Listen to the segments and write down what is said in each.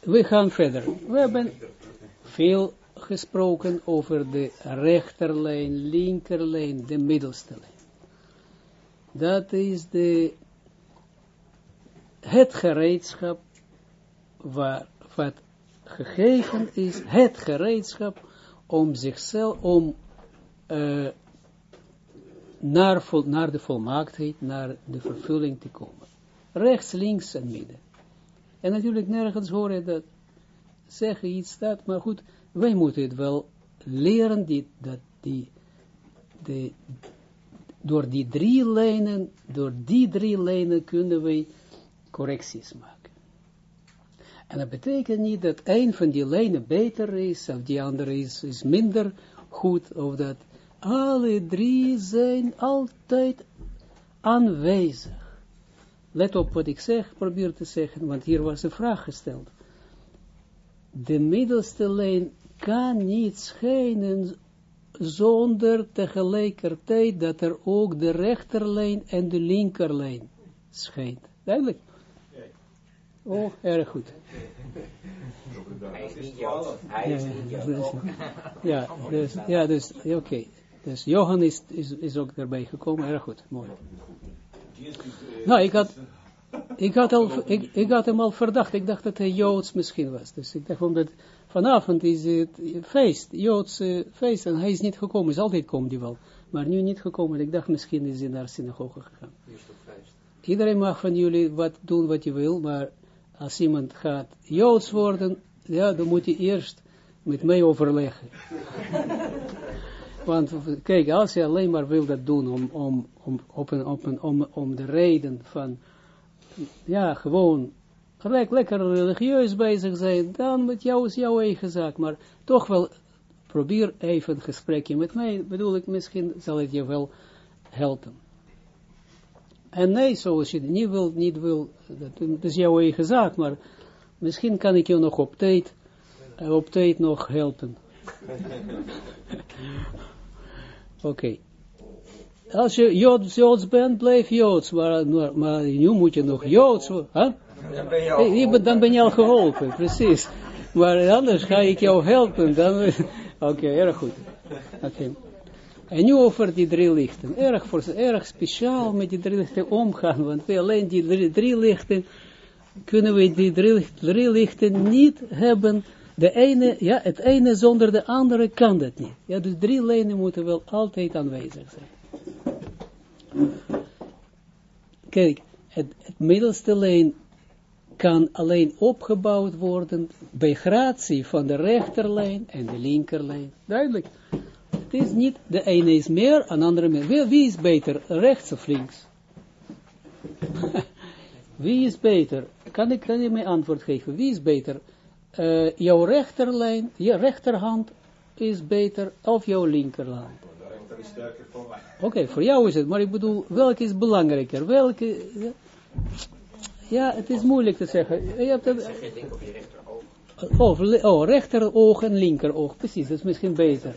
we gaan verder. We hebben veel gesproken over de rechterlijn, linkerlijn, de middelste lijn. Dat is de, het gereedschap waar, wat gegeven is, het gereedschap om zichzelf, om uh, naar, vol, naar de volmaaktheid, naar de vervulling te komen. Rechts, links en midden. En natuurlijk nergens horen dat, zeggen iets dat, maar goed, wij moeten het wel leren, die, dat die, door die drie lijnen, door die drie lijnen kunnen wij correcties maken. En dat betekent niet dat een van die lijnen beter is, of die andere is, is minder goed, of dat alle drie zijn altijd aanwezig. Let op wat ik zeg, probeer te zeggen, want hier was een vraag gesteld. De middelste lijn kan niet schijnen zonder tegelijkertijd dat er ook de rechterlijn en de linkerlijn schijnt. Duidelijk? Oh, erg goed. Hij is niet. Hij is niet Joods. Ja, dus, ja, dus, oké. Dus Johan is, is, is ook erbij gekomen, erg goed, mooi. Nou, ik had, ik had, al, ik, ik had hem al verdacht, ik dacht dat hij Joods misschien was. Dus ik dacht, omdat vanavond is het feest, Joods feest, en hij is niet gekomen, is altijd komt hij wel. Maar nu niet gekomen, ik dacht misschien is hij naar synagoge gegaan. Iedereen mag van jullie wat doen wat je wil, maar als iemand gaat Joods worden, ja, dan moet je eerst met mij overleggen. Want kijk, als je alleen maar wil dat doen om, om, om, om, om de reden van, ja, gewoon lekker religieus bezig zijn, dan met jou is jouw eigen zaak. Maar toch wel, probeer even een gesprekje met mij, bedoel ik, misschien zal het je wel helpen. En nee, zoals je niet wil, niet wil, dat is jouw eigen zaak, maar misschien kan ik je nog op tijd, op tijd nog helpen. Oké. Okay. Als je Joods, Joods bent, blijf Joods, maar, maar, maar, nu moet je nog Joods worden. Huh? Dan ben je al hey, dan ben je al geholpen, precies. Maar anders ga ik jou helpen. Dan... Oké, okay, erg goed. Oké. Okay. En nu over die drie lichten. Erg, voor, erg speciaal met die drie lichten omgaan, want we alleen die drie, drie lichten, kunnen we die drie, drie lichten niet hebben de ene, ja, het ene zonder de andere kan dat niet. Ja, dus drie lijnen moeten wel altijd aanwezig zijn. Kijk, het, middelste lijn kan alleen opgebouwd worden bij gratie van de rechterlijn en de linkerlijn. Duidelijk. Het is niet, de ene is meer, een andere meer. Wie, is beter, rechts of links? wie is beter? Kan ik, kan je mij antwoord geven? Wie is beter? Uh, jouw rechterlijn, je rechterhand is beter of jouw linkerhand. Oké, okay, voor jou is het, maar ik bedoel, welke is belangrijker? Welke, ja, ja het is moeilijk te zeggen. Je hebt het, oh, oh, rechteroog en linkeroog, precies, dat is misschien beter.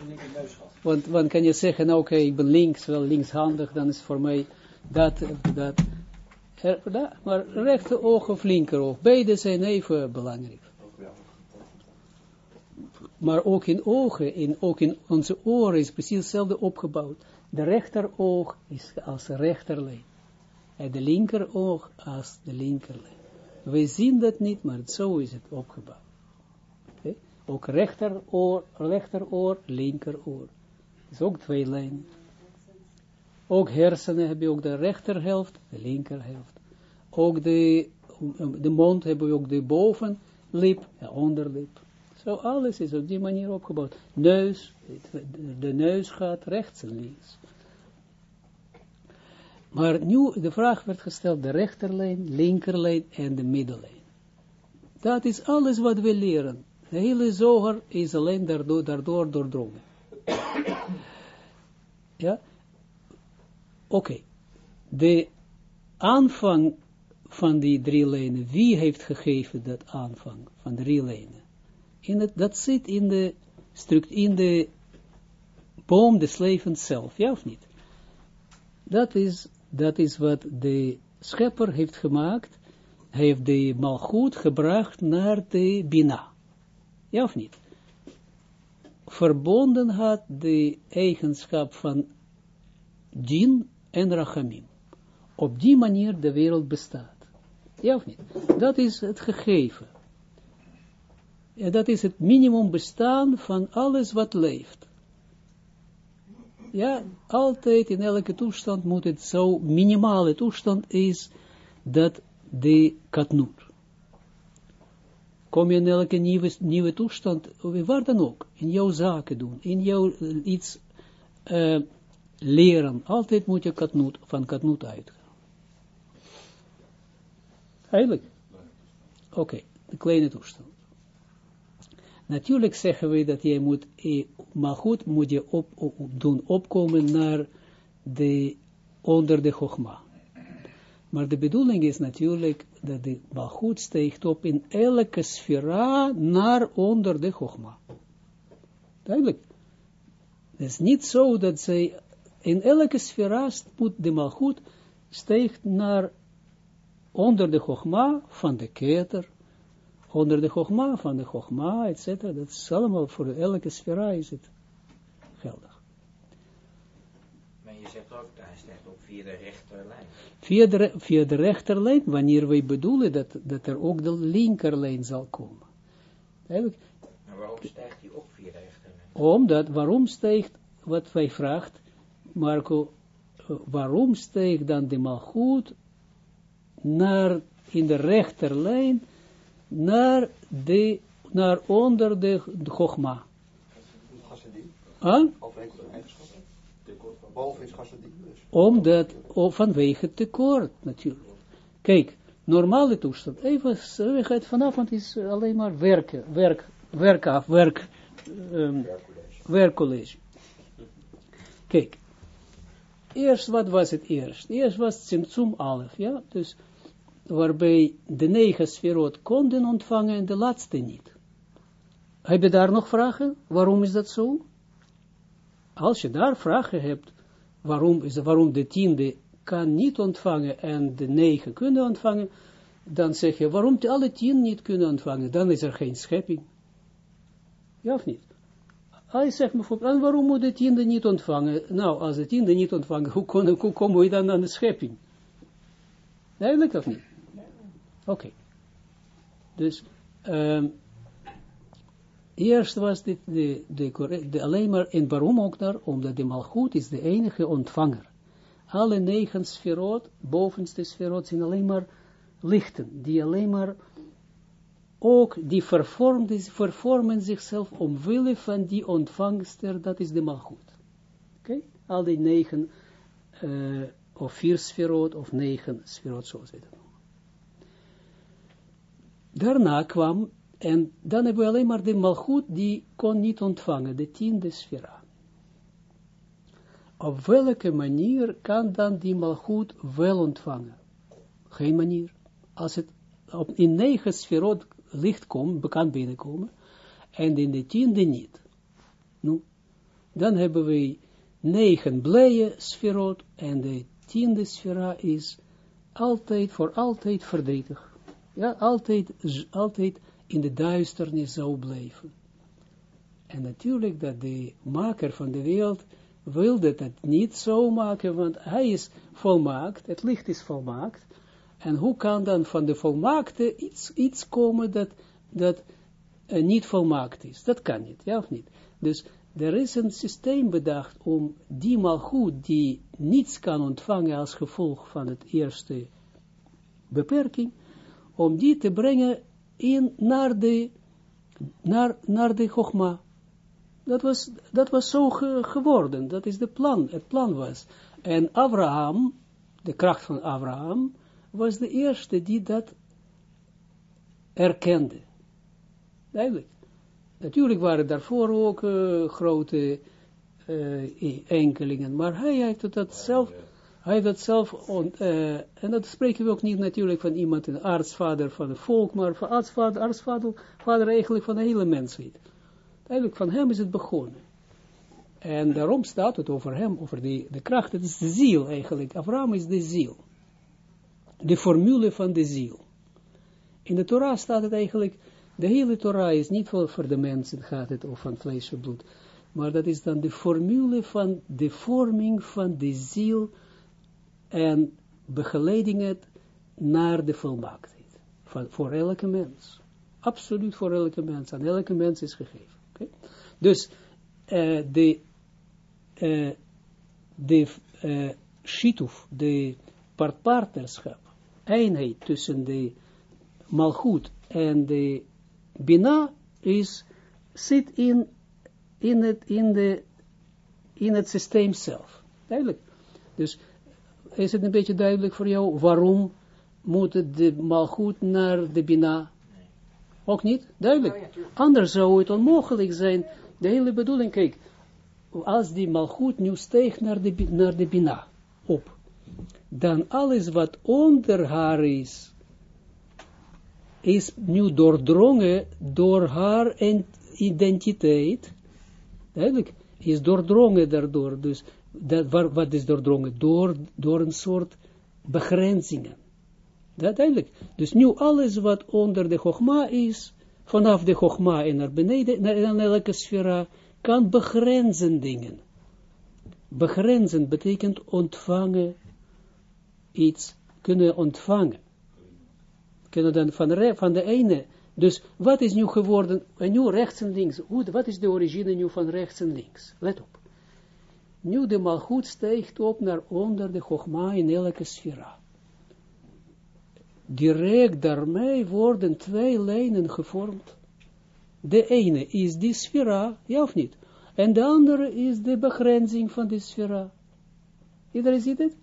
Want, want kan je zeggen, nou, oké, okay, ik ben links, wel linkshandig, dan is voor mij dat, dat, dat maar rechteroog of linkeroog, beide zijn even belangrijk maar ook in ogen, in, ook in onze oren is precies hetzelfde opgebouwd. De rechteroog is als rechterlijn. En de linkeroog als de linkerlijn. We zien dat niet, maar zo is het opgebouwd. Ook rechteroor, rechteroor, linkeroor. is ook twee lijnen. Ook hersenen heb je ook de rechterhelft, de linkerhelft. Ook de, de mond hebben we ook de bovenlip, de onderlip. Zo alles is op die manier opgebouwd. Neus, de neus gaat rechts en links. Maar nu de vraag werd gesteld, de rechterlijn, linkerlijn en de middellijn. Dat is alles wat we leren. De hele zoger is alleen daardoor, daardoor doordrongen. ja? Oké. De aanvang van die drie lijnen, wie heeft gegeven dat aanvang van drie lijnen? Dat zit in de, in de boom des levens zelf, ja of niet? Dat is, dat is wat de schepper heeft gemaakt heeft de malgoed gebracht naar de Bina. Ja of niet? Verbonden had de eigenschap van Din en Rachamim. Op die manier de wereld bestaat. Ja of niet? Dat is het gegeven. Ja, dat is het minimum bestaan van alles wat leeft. Ja, altijd in elke toestand moet het zo minimale toestand is dat de katnoet. Kom je in elke nieuwe, nieuwe toestand, waar dan ook, in jouw zaken doen, in jouw uh, iets uh, leren, altijd moet je katnoet, van katnoet uitgaan. Eigenlijk? Oké, okay, de kleine toestand. Natuurlijk zeggen we dat je moet, maar goed moet je op, op, doen opkomen naar de, onder de Chogma. Maar de bedoeling is natuurlijk dat de Malchut steekt op in elke sfera naar onder de Chogma. Duidelijk. Het is niet zo dat zij in elke sfera moet de Malchut steekt naar onder de Chogma van de Keter, onder de Chogma van de Chogma, etc. Dat is allemaal voor elke sfera is het geldig. Maar je zegt ook, hij stijgt op via de rechterlijn. Via de, via de rechterlijn, wanneer wij bedoelen dat, dat er ook de linkerlijn zal komen. Eigenlijk, maar waarom stijgt hij ook via de rechterlijn? Omdat, waarom stijgt, wat wij vraagt, Marco, uh, waarom stijgt dan de malgoed naar, in de rechterlijn, naar, de, naar onder de, Chogma. Huh? Dus. Omdat, of vanwege tekort natuurlijk. Kijk, normale toestand. Even, het vanavond is alleen maar werken, werk, werk af, werk, um, werkcollege. Kijk, eerst, wat was het eerst? Eerst was Tsimtsum Alef, ja, dus waarbij de negen sferot konden ontvangen en de laatste niet. Heb je daar nog vragen? Waarom is dat zo? Als je daar vragen hebt, waarom, is, waarom de tiende kan niet ontvangen en de negen kunnen ontvangen, dan zeg je, waarom de alle tien niet kunnen ontvangen, dan is er geen schepping. Ja of niet? Hij zegt bijvoorbeeld, en waarom moet de tiende niet ontvangen? Nou, als de tiende niet ontvangen, hoe, kon, hoe komen we dan aan de schepping? Duidelijk of niet? Oké. Dus, um, eerst was dit de, de, de, alleen maar, en waarom ook daar? Omdat de malgoed is de enige ontvanger. Alle negen sferot, bovenste sferot, zijn alleen maar lichten, die alleen maar ook, die vervormen zichzelf omwille van die ontvangster, dat is de malgoed. Oké? Okay? Al die negen, uh, of vier sferot, of negen sferot, zoals we dat Daarna kwam, en dan hebben we alleen maar de malgoed, die kon niet ontvangen, de tiende sfera. Op welke manier kan dan die malgoed wel ontvangen? Geen manier. Als het op, in negen sferot licht komt, kan binnenkomen, en in de tiende niet. Nu, dan hebben we negen blije sferot, en de tiende sfera is altijd, voor altijd verdrietig ja, altijd, altijd in de duisternis zou blijven. En natuurlijk dat de maker van de wereld wilde dat niet zo maken, want hij is volmaakt, het licht is volmaakt, en hoe kan dan van de volmaakte iets, iets komen dat, dat uh, niet volmaakt is? Dat kan niet, ja of niet? Dus er is een systeem bedacht om die malgoed die niets kan ontvangen als gevolg van het eerste beperking, om die te brengen in, naar de, naar, naar de Chogma. Dat was, dat was zo geworden, dat is de plan, het plan was. En Abraham, de kracht van Abraham, was de eerste die dat erkende. Duidelijk. Natuurlijk waren daarvoor ook uh, grote uh, enkelingen, maar hij heeft dat zelf hij heeft dat zelf, uh, en dat spreken we ook niet natuurlijk van iemand, een artsvader van het volk, maar van artsvader, artsvader vader eigenlijk van de hele mensheid. Eigenlijk van hem is het begonnen. En daarom staat het over hem, over die, de kracht, het is de ziel eigenlijk. Abraham is de ziel. De formule van de ziel. In de Torah staat het eigenlijk, de hele Torah is niet voor, voor de mensen, gaat het of van vlees en bloed. Maar dat is dan de formule van de vorming van de ziel en begeleiding het naar de volmaaktheid. Voor elke mens. Absoluut voor elke mens. Aan elke mens is gegeven. Dus uh, de, uh, de uh, shituf, de partnerschap, eenheid tussen de malchut en de bina is, zit in, in, het, in, de, in het systeem zelf. Duidelijk. Dus is het een beetje duidelijk voor jou waarom moet de malchut naar de bina? Ook niet? Duidelijk. Anders zou het onmogelijk zijn. De hele bedoeling, kijk, als die malchut nu steekt naar de, naar de bina op, dan alles wat onder haar is, is nu doordrongen door haar identiteit, duidelijk, is doordrongen daardoor, dus dat, wat is doordrongen? Door, door een soort begrenzingen. Dat duidelijk. Dus nu alles wat onder de Chogma is, vanaf de Chogma en naar beneden, naar, elke sfera, kan begrenzen dingen. Begrenzen betekent ontvangen iets, kunnen ontvangen. Kunnen dan van, van de ene, dus wat is nu geworden, en nu rechts en links, wat is de origine nu van rechts en links? Let op. Nu de malgoed steekt op naar onder de Chogma in elke sfera. Direct daarmee worden twee lijnen gevormd. De ene is die sfera, ja of niet? En de andere is de begrenzing van die sfera. Iedereen ziet het?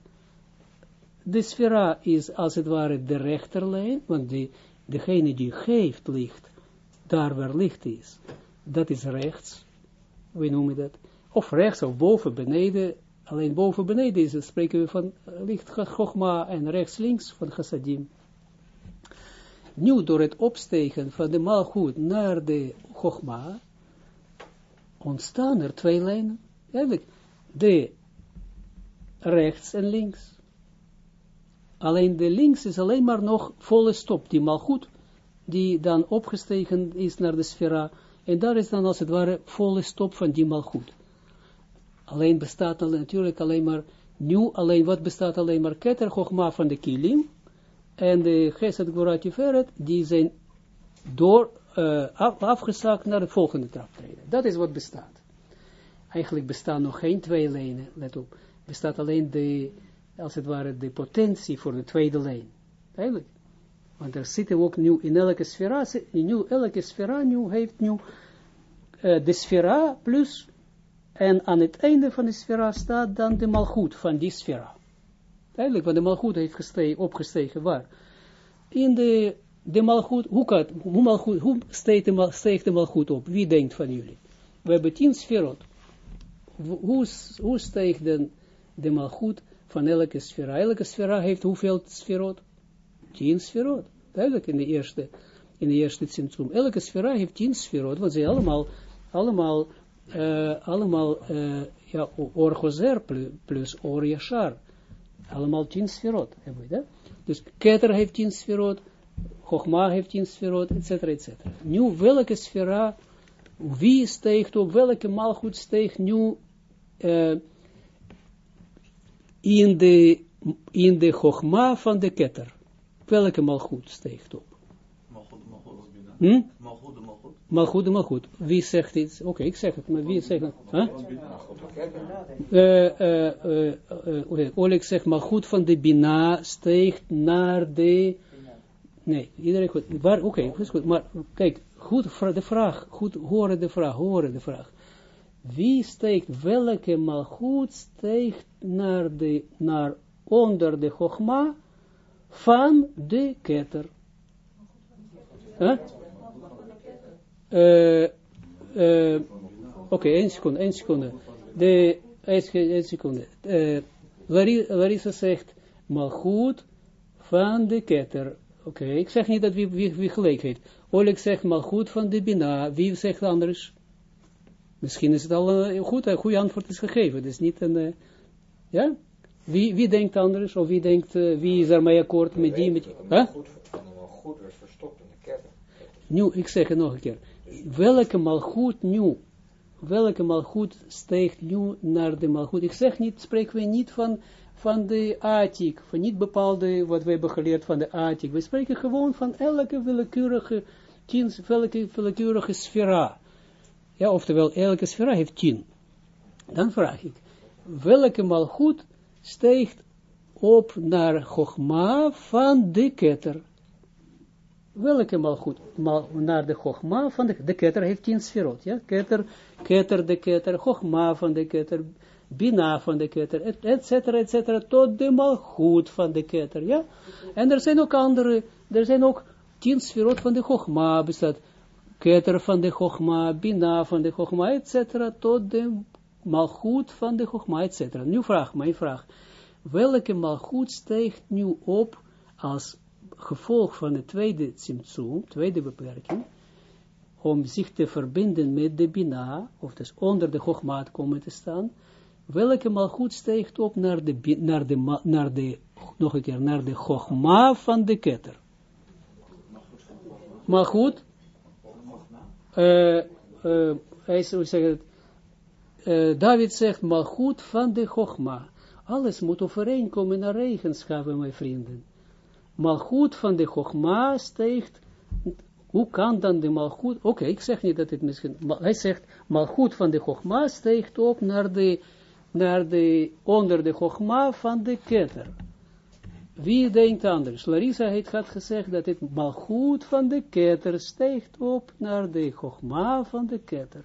De sfera is als het ware de rechterlijn, want die, degene die geeft licht, daar waar licht is, dat is rechts. We noemen dat of rechts of boven, beneden, alleen boven, beneden is het, spreken we van eh, licht Chogma en rechts, links van Chassadim. Nu door het opstegen van de Malchut naar de Chogma, ontstaan er twee lijnen, eigenlijk, de rechts en links. Alleen de links is alleen maar nog volle stop, die Malchut, die dan opgestegen is naar de sfera, en daar is dan als het ware volle stop van die Malchut. Alleen bestaat dan natuurlijk alleen maar, nu alleen, wat bestaat alleen maar keter chogma van de kilim, en de Gesed Gorat Tiferet, die zijn door, uh, af, naar het volgende traptreden. Dat is wat bestaat. Eigenlijk bestaan nog geen twee lijnen, let op. Bestaat alleen de, als het ware, de potentie voor de tweede lijn. Eigenlijk. Want er zitten ook nu in elke sfera, nu, elke sfera nu heeft nu uh, de sfera plus en aan het einde van de sfera staat dan de malgoed van die sfera. Eigenlijk, want de malgoed heeft gestegen, opgestegen waar? In de, de malgoed, hoe, kan, hoe, malgoed, hoe steekt de, steekt de malgoed op? Wie denkt van jullie? We hebben tien sferot. Hoe, hoe steekt de, de malgoed van elke sfera? Elke sfera heeft hoeveel sferot? Tien sferot. Eigenlijk in de eerste, in de eerste centrum. Elke sfera heeft tien sferot, want ze allemaal, allemaal uh, allemaal, uh, ja, orgozer plus, plus or yashar. Allemaal tien sferot hebben we dat. Dus Keter heeft tien sferot, Chogma heeft tien sferot, et cetera, et cetera. Nu, welke sfera, wie steekt op, welke malgoed steekt nu uh, in de, in de Chogma van de Keter? Welke malgoed steekt op? Hm? Malgoed, malgoed. Malgoed, malgoed. Wie zegt iets? Oké, ik zeg het, maar wie zegt het? Huh? Uh, Oleg zegt, malgoed van de Bina steekt naar de... Nee, iedereen goed. Oké, goed. Maar kijk, goed de vraag, goed horen de vraag, horen de vraag. Wie steekt, welke malgoed steekt naar, de, naar onder de Chogma van de ketter? Huh? Uh, uh, Oké, okay, één seconde, één seconde. De, één seconde. Uh, Larissa zegt, maar goed van de ketter. Oké, okay, ik zeg niet dat wie, wie, wie gelijk heeft. Oleg zegt, maar goed van de bina. Wie zegt anders? Misschien is het al een goed, een goede antwoord is gegeven. Dus niet een, ja? Wie, wie denkt anders? Of wie denkt, wie is er mee akkoord met die? Met die? Huh? Goed, nu, ik zeg het nog een keer, welke malgoed nu, welke malgoed steekt nu naar de malgoed? Ik zeg niet, spreken we niet van, van de Atik, van niet bepaalde, wat we hebben geleerd van de Atik. We spreken gewoon van elke willekeurige, tien, welke willekeurige sfera. Ja, oftewel, elke sfera heeft tien. Dan vraag ik, welke malgoed steekt op naar Chogma van de ketter? Welke malgoed, mal, naar de Chogma van de, de heeft tien sferot, ja, ketter, ketter de ketter, Chogma van de ketter, Bina van de ketter, et cetera, et cetera, tot de malgoed van de ketter, ja, en er zijn ook andere, er zijn ook tien sferot van de Chogma, bestaat ketter van de Chogma, Bina van de Chogma, et cetera, tot de malgoed van de Chogma, et cetera. Nu vraag, mijn vraag, welke malgoed stijgt nu op als gevolg van de tweede Tsimtsum, tweede beperking, om zich te verbinden met de Bina, of dus onder de Chogmaat komen te staan, welke malgoed steekt op naar de, naar de, naar de, nog een keer, naar de Chogma van de ketter. Malgoed, uh, hij zeggen, uh, David zegt, malgoed van de Chogma. Alles moet overeenkomen naar eigenschappen, mijn vrienden malgoed van de Chogma steekt, hoe kan dan de malgoed, oké, ik zeg niet dat het misschien, hij zegt, malgoed van de Chogma steekt op naar de, naar de, onder de Chogma van de ketter. Wie denkt anders? Larissa heeft had gezegd dat het malgoed van de ketter steekt op naar de Chogma van de ketter.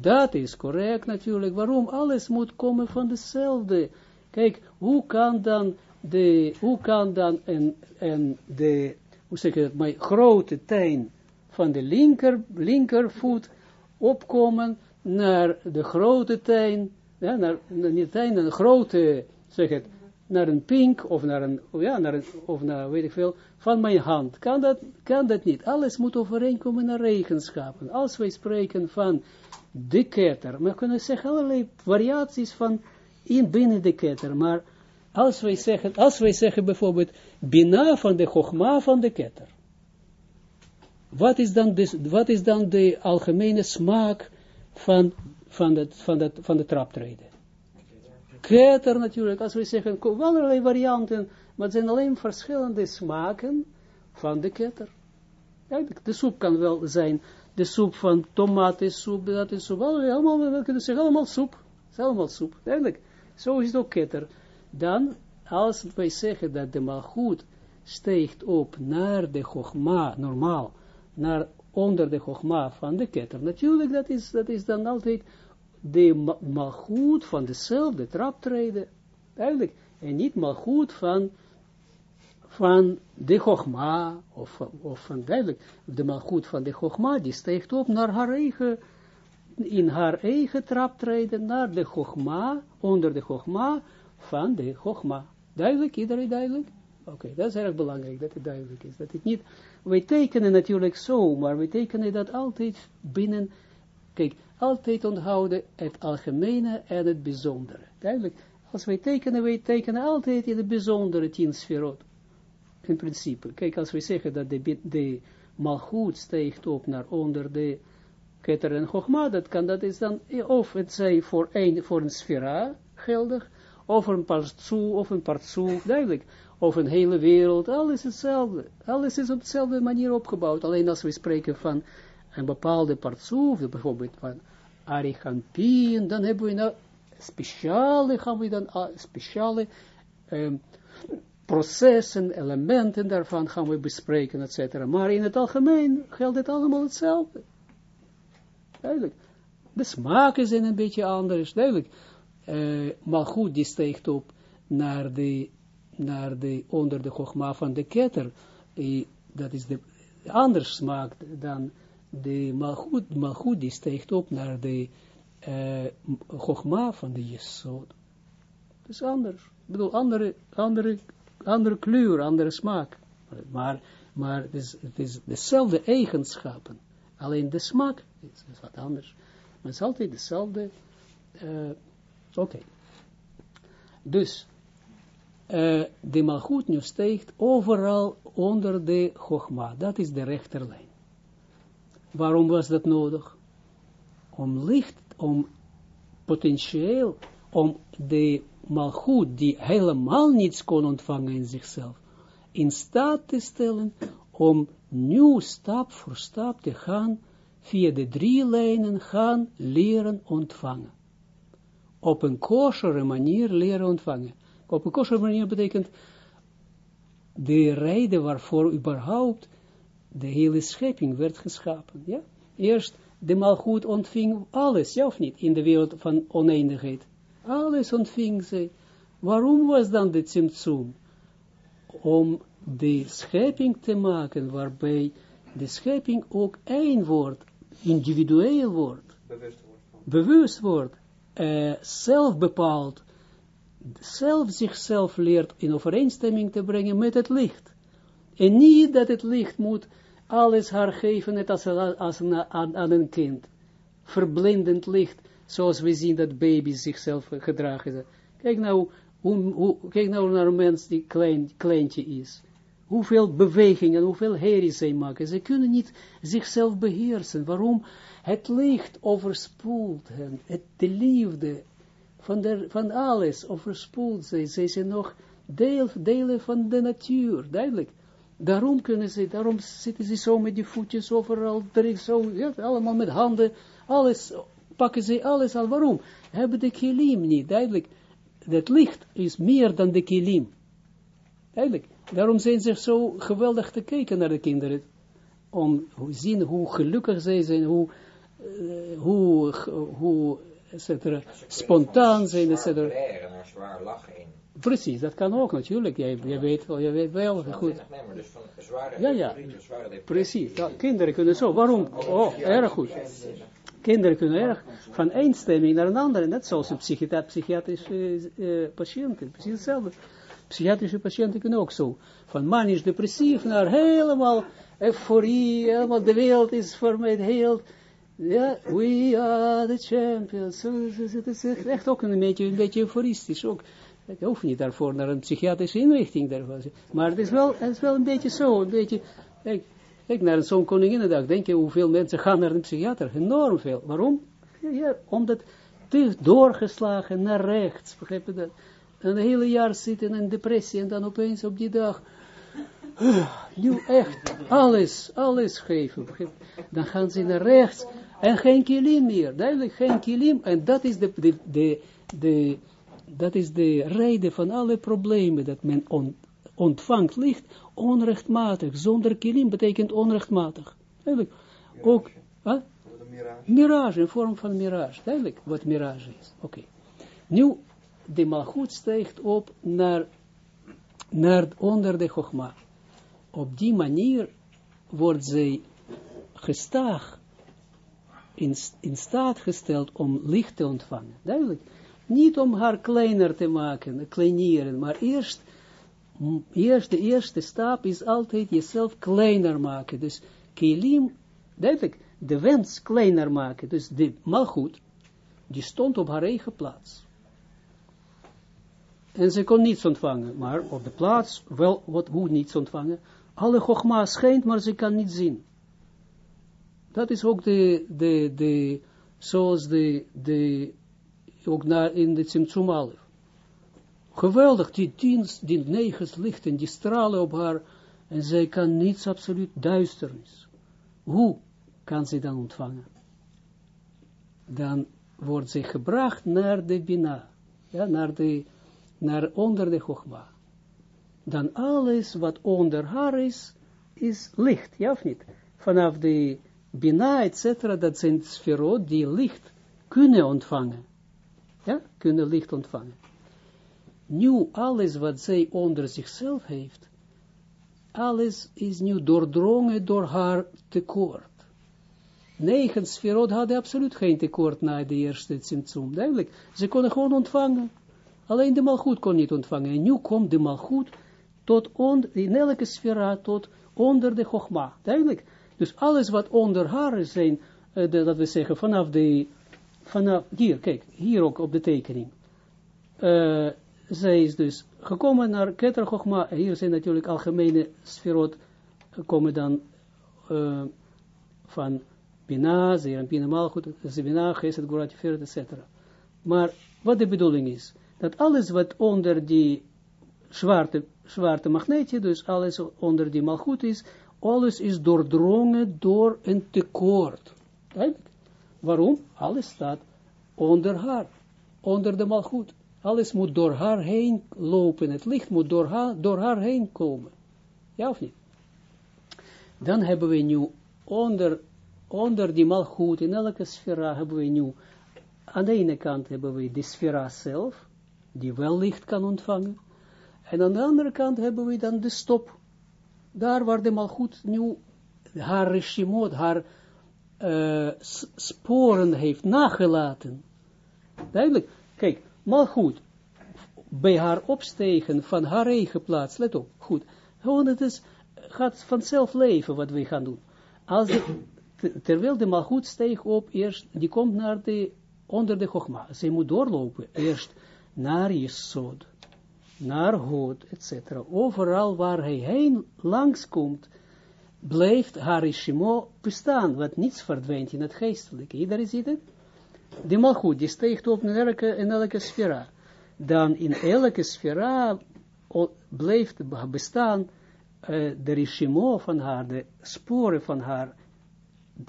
Dat is correct natuurlijk. Waarom? Alles moet komen van dezelfde. Kijk, hoe kan dan de, hoe kan dan een, een de, hoe zeg dat, mijn grote teen van de linker, linkervoet opkomen naar de grote teen, naar, niet teen, een grote, zeg het, naar een pink, of naar een, ja, naar of naar, weet ik veel, van mijn hand. Kan dat, kan dat niet. Alles moet overeenkomen naar eigenschappen. Als wij spreken van de ketter, we kunnen zeggen allerlei variaties van in binnen de ketter, maar als wij zeggen, als wij zeggen bijvoorbeeld, Bina van de Chogma van de Ketter. Wat is dan de, wat is dan de algemene smaak van, van, het, van, het, van de traptreden? Ketter natuurlijk, als wij zeggen, allerlei varianten, maar het zijn alleen verschillende smaken van de ketter. Ja, de soep kan wel zijn, de soep van tomatensoep, dat is soep, allemaal, we kunnen zeggen, allemaal soep, het is allemaal soep, eigenlijk. Zo is het ook ketter dan als wij zeggen dat de malgoed steekt op naar de chogma, normaal, naar onder de chogma van de ketter. Natuurlijk, dat is, dat is dan altijd de malgoed van dezelfde traptreden, eigenlijk, en niet malgoed van, van de chogma, of, of van, duidelijk, de malgoed van de chogma, die steekt op naar haar eigen, in haar eigen traptreden, naar de chogma, onder de chogma, van de Chogma. Duidelijk, iedereen duidelijk? Oké, dat is erg belangrijk dat het duidelijk is. Dat het niet, wij tekenen natuurlijk zo, maar wij tekenen dat altijd binnen, kijk, altijd onthouden het algemene en het bijzondere. Duidelijk, als wij tekenen, wij tekenen altijd in het bijzondere tien sferot. In principe, kijk, als wij zeggen dat de, de malgoed steekt op naar onder de keter en chogma, dat kan, dat is dan, of het zij voor een, voor een sfera geldig, of een partsoe, of een partsoe, duidelijk, of een hele wereld, alles hetzelfde. Alles is op dezelfde manier opgebouwd. Alleen als we spreken van een bepaalde partsoe, bijvoorbeeld van Arichampien, dan hebben we nou speciale, gaan we dan, ah, speciale um, processen, elementen daarvan gaan we bespreken, etc. Maar in het algemeen geldt het allemaal hetzelfde. Duidelijk. De smaken zijn een beetje anders, duidelijk malgoed die steekt op naar de, onder de gogma van de ketter, dat is de, anders smaak dan de malgoed, malgoed die steekt op naar de uh, van de jesod. Dat is anders. Ik bedoel, andere, andere, andere kleur, andere smaak. Maar, maar het, is, het is dezelfde eigenschappen. Alleen de smaak is, wat anders. Maar het is altijd dezelfde uh, Oké. Dus, uh, de malgoed nu steekt overal onder de chogma. Dat is de rechterlijn. Waarom was dat nodig? Om licht, om potentieel, om de malgoed die helemaal niets kon ontvangen in zichzelf, in staat te stellen om nu stap voor stap te gaan, via de drie lijnen gaan leren ontvangen. Op een koshere manier leren ontvangen. Op een kosher manier betekent de reden waarvoor überhaupt de hele schepping werd geschapen. Ja? Eerst de malgoed ontving alles, ja of niet, in de wereld van oneindigheid. Alles ontving ze. Waarom was dan de Tsimtsum? Om de schepping te maken, waarbij de schepping ook één wordt, individueel wordt, bewust wordt, bewust wordt uh, zelf bepaald, zelf zichzelf leert in overeenstemming te brengen met het licht. En niet dat het licht moet alles haar geven, net als, als aan, aan, een kind. Verblindend licht, zoals we zien dat baby's zichzelf gedragen. Kijk nou, hoe, hoe, kijk nou naar een mens die klein, kleintje is. Hoeveel bewegingen, hoeveel herrie zij maken. Ze kunnen niet zichzelf beheersen. Waarom? Het licht overspoelt hen. Het, de liefde, van, de, van alles overspoelt zij. Zij zijn nog deel, delen van de natuur, duidelijk. Daarom kunnen ze, daarom zitten ze zo met die voetjes overal, zo, ja, allemaal met handen, alles, pakken ze alles al. Waarom? Hebben de kilim niet, duidelijk. Het licht is meer dan de kilim. Duidelijk. Daarom zijn ze zo geweldig te kijken naar de kinderen. Om te zien hoe gelukkig zij zijn, hoe, uh, hoe, hoe spontaan zijn, naar zwaar lachen in. Precies, dat kan ook natuurlijk. Jij, jij weet wel, jij weet wel goed. dus van zware ja, ja, precies. Ja, kinderen kunnen zo. Waarom? Oh, erg goed. Kinderen kunnen erg van één stemming naar een andere, net zoals een psychiatrische uh, patiënten. Precies hetzelfde. Psychiatrische patiënten kunnen ook zo. Van manisch depressief naar helemaal euforie, helemaal de wereld is voor mij heel ja, we are the champions. Het is echt ook een beetje, een beetje euforistisch. Ook. Ik hoef niet daarvoor naar een psychiatrische inrichting. Maar het is, wel, het is wel een beetje zo. Een beetje, kijk, kijk naar zo'n koninginnedag. Denk je hoeveel mensen gaan naar een psychiater? Enorm veel. Waarom? Ja, omdat het doorgeslagen naar rechts. Begrijp je dat? Een hele jaar zitten in depressie en dan opeens op die dag nu echt alles, alles geven. Dan gaan ze naar rechts en geen kilim meer. Duidelijk, geen kilim. En dat is de, de, de, de, dat is de reden van alle problemen, dat men ontvangt licht onrechtmatig. Zonder kilim betekent onrechtmatig. Duidelijk. Ook, huh? mirage. mirage, een vorm van mirage. Duidelijk, wat mirage is. Oké. Nu, de malgoed stijgt op naar, naar onder de chogma. Op die manier wordt zij gestaag in, in staat gesteld om licht te ontvangen. Duidelijk. Niet om haar kleiner te maken, kleineren, maar eerst, eerst de eerste stap is altijd jezelf kleiner maken. Dus kelim, duidelijk, de wens kleiner maken. Dus de malgoed, die stond op haar eigen plaats. En ze kon niets ontvangen, maar op de plaats wel, wat, hoe niets ontvangen? Alle gogma schijnt, maar ze kan niet zien. Dat is ook de, de, de zoals de, de, ook in de Tsimtsum Geweldig, die tien, die negen lichten, die stralen op haar, en zij kan niets absoluut duisternis. Hoe kan ze dan ontvangen? Dan wordt ze gebracht naar de Bina, ja, naar, de, naar onder de Chogma. Dan alles wat onder haar is, is licht, ja of niet? Vanaf de Bina, etc., dat zijn sferot die licht kunnen ontvangen. Ja, kunnen licht ontvangen. Nu, alles wat zij onder zichzelf heeft, alles is nu doordrongen door haar tekort. Negen sferot hadden absoluut geen tekort na de eerste Tsimtsum, duidelijk. Ze konden gewoon ontvangen. Alleen de malgoed kon niet ontvangen. En nu komt de malgoed tot onder, in elke sfera tot onder de chogma. Duidelijk. Dus alles wat onder haar zijn, uh, dat we zeggen, vanaf de, vanaf, hier, kijk, hier ook op de tekening. Uh, zij is dus gekomen naar Keter Chochma. Hier zijn natuurlijk algemene sferot, komen dan uh, van Bina, Zeer en Bina Malchut, Bina, Geset, Gurat, Feret, etc. Maar wat de bedoeling is, dat alles wat onder die zwarte, zwarte magneetje, dus alles onder die Malchut is, alles is doordrongen door een tekort. Waarom? Alles staat onder haar, onder de Malchut. Alles moet door haar heen lopen. Het licht moet door haar, door haar heen komen. Ja of niet? Dan hebben we nu onder, onder die malgoed, in elke sfera hebben we nu, aan de ene kant hebben we de sfera zelf, die wel licht kan ontvangen. En aan de andere kant hebben we dan de stop. Daar waar de malgoed nu haar regimot, haar uh, sporen heeft nagelaten. Duidelijk. Kijk, goed, bij haar opstegen van haar eigen plaats, let op, goed, gewoon het is, gaat vanzelf leven wat we gaan doen. Als terwijl de malgoed steeg op, eerst, die komt naar de, onder de chogma, ze moet doorlopen, eerst naar Jesod, naar Hod, etc. Overal waar hij heen langskomt, blijft haar Ishimo bestaan, wat niets verdwijnt in het geestelijke. Iedereen ziet het? de malchut, die steekt op in elke, in sfera. Dan in elke sfera blijft bestaan uh, de rishimo van haar, de sporen van haar,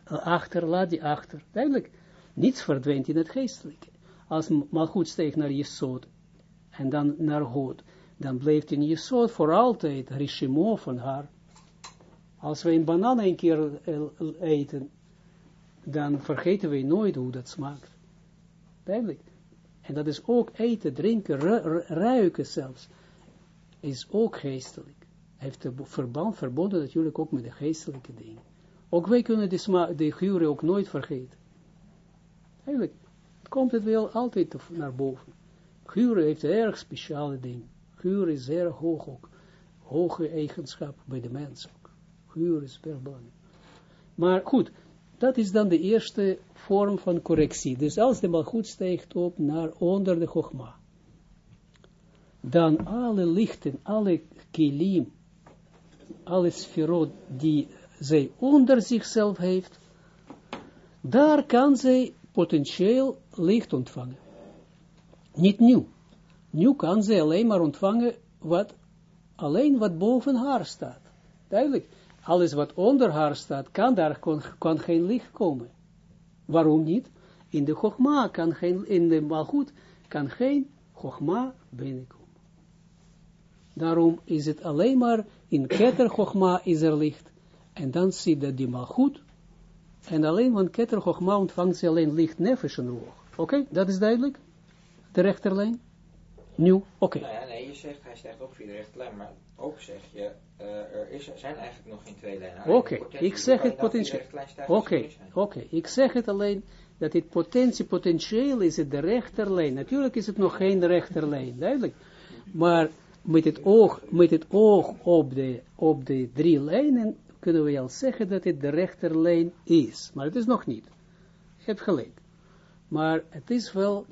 achter, laat die achter. Duidelijk, niets verdwijnt in het geestelijke. Als malchut steekt naar Jesod, en dan naar God, dan blijft in Jesod voor altijd rishimo van haar. Als we een banaan een keer eten, dan vergeten we nooit hoe dat smaakt. Duidelijk. En dat is ook eten, drinken, ruiken zelfs, is ook geestelijk. Heeft de verband verbonden natuurlijk ook met de geestelijke dingen. Ook wij kunnen de, de geuren ook nooit vergeten. Eigenlijk komt het wel altijd naar boven. Geuren heeft een erg speciale ding. Geuren is zeer hoog ook. Hoge eigenschap bij de mens ook. Geuren is heel belangrijk. Maar goed, dat is dan de eerste vorm van correctie. Dus als de malgoed stijgt op naar onder de chogma, dan alle lichten, alle kilim, alle sferot die zij onder zichzelf heeft, daar kan zij potentieel licht ontvangen. Niet nieuw. Nu kan zij alleen maar ontvangen wat, alleen wat boven haar staat. Duidelijk alles wat onder haar staat, kan daar kan, geen licht komen. Waarom niet? In de Chogma kan geen, in de Malchut kan geen Chogma binnenkomen. Daarom is het alleen maar in Keter Chogma is er licht. En dan ziet dat die Malchut, en alleen van Keter Chogma ontvangt ze alleen licht nefesh en Oké, dat is duidelijk? De rechterlijn? Nu, oké. Okay. Nou ja, nee, je zegt, hij stijgt op via de rechterlijn, maar ook zeg je, uh, er is, zijn eigenlijk nog geen twee lijnen. Oké, ik zeg het potentieel. Oké, oké, ik zeg het alleen, dat het potentie, potentieel is het de rechterlijn. Natuurlijk is het nog geen rechterlijn, duidelijk. Maar met het oog, met het oog op, de, op de drie lijnen kunnen we al zeggen dat het de rechterlijn is. Maar het is nog niet. Je hebt gelijk. Maar het is wel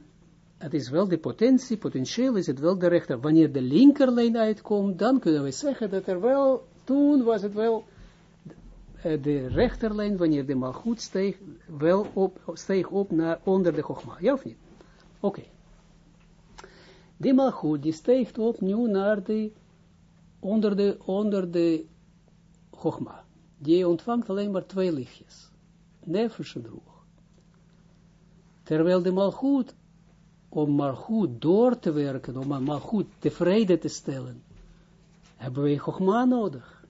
het is wel de potentie, potentieel is het wel de rechter. Wanneer de linkerlijn uitkomt, dan kunnen we zeggen dat er wel, toen was het wel eh, de rechterlijn, wanneer de malgoed steeg, wel op, steeg op naar onder de chogma. Ja of niet? Oké. Okay. Die malgoed, die steegt op nu naar de, onder de, onder de chogma. Die ontvangt alleen maar twee lichtjes. Nefesh en droog. Terwijl de malgoed om maar goed door te werken, om maar goed tevreden te stellen, hebben we Chogma nodig.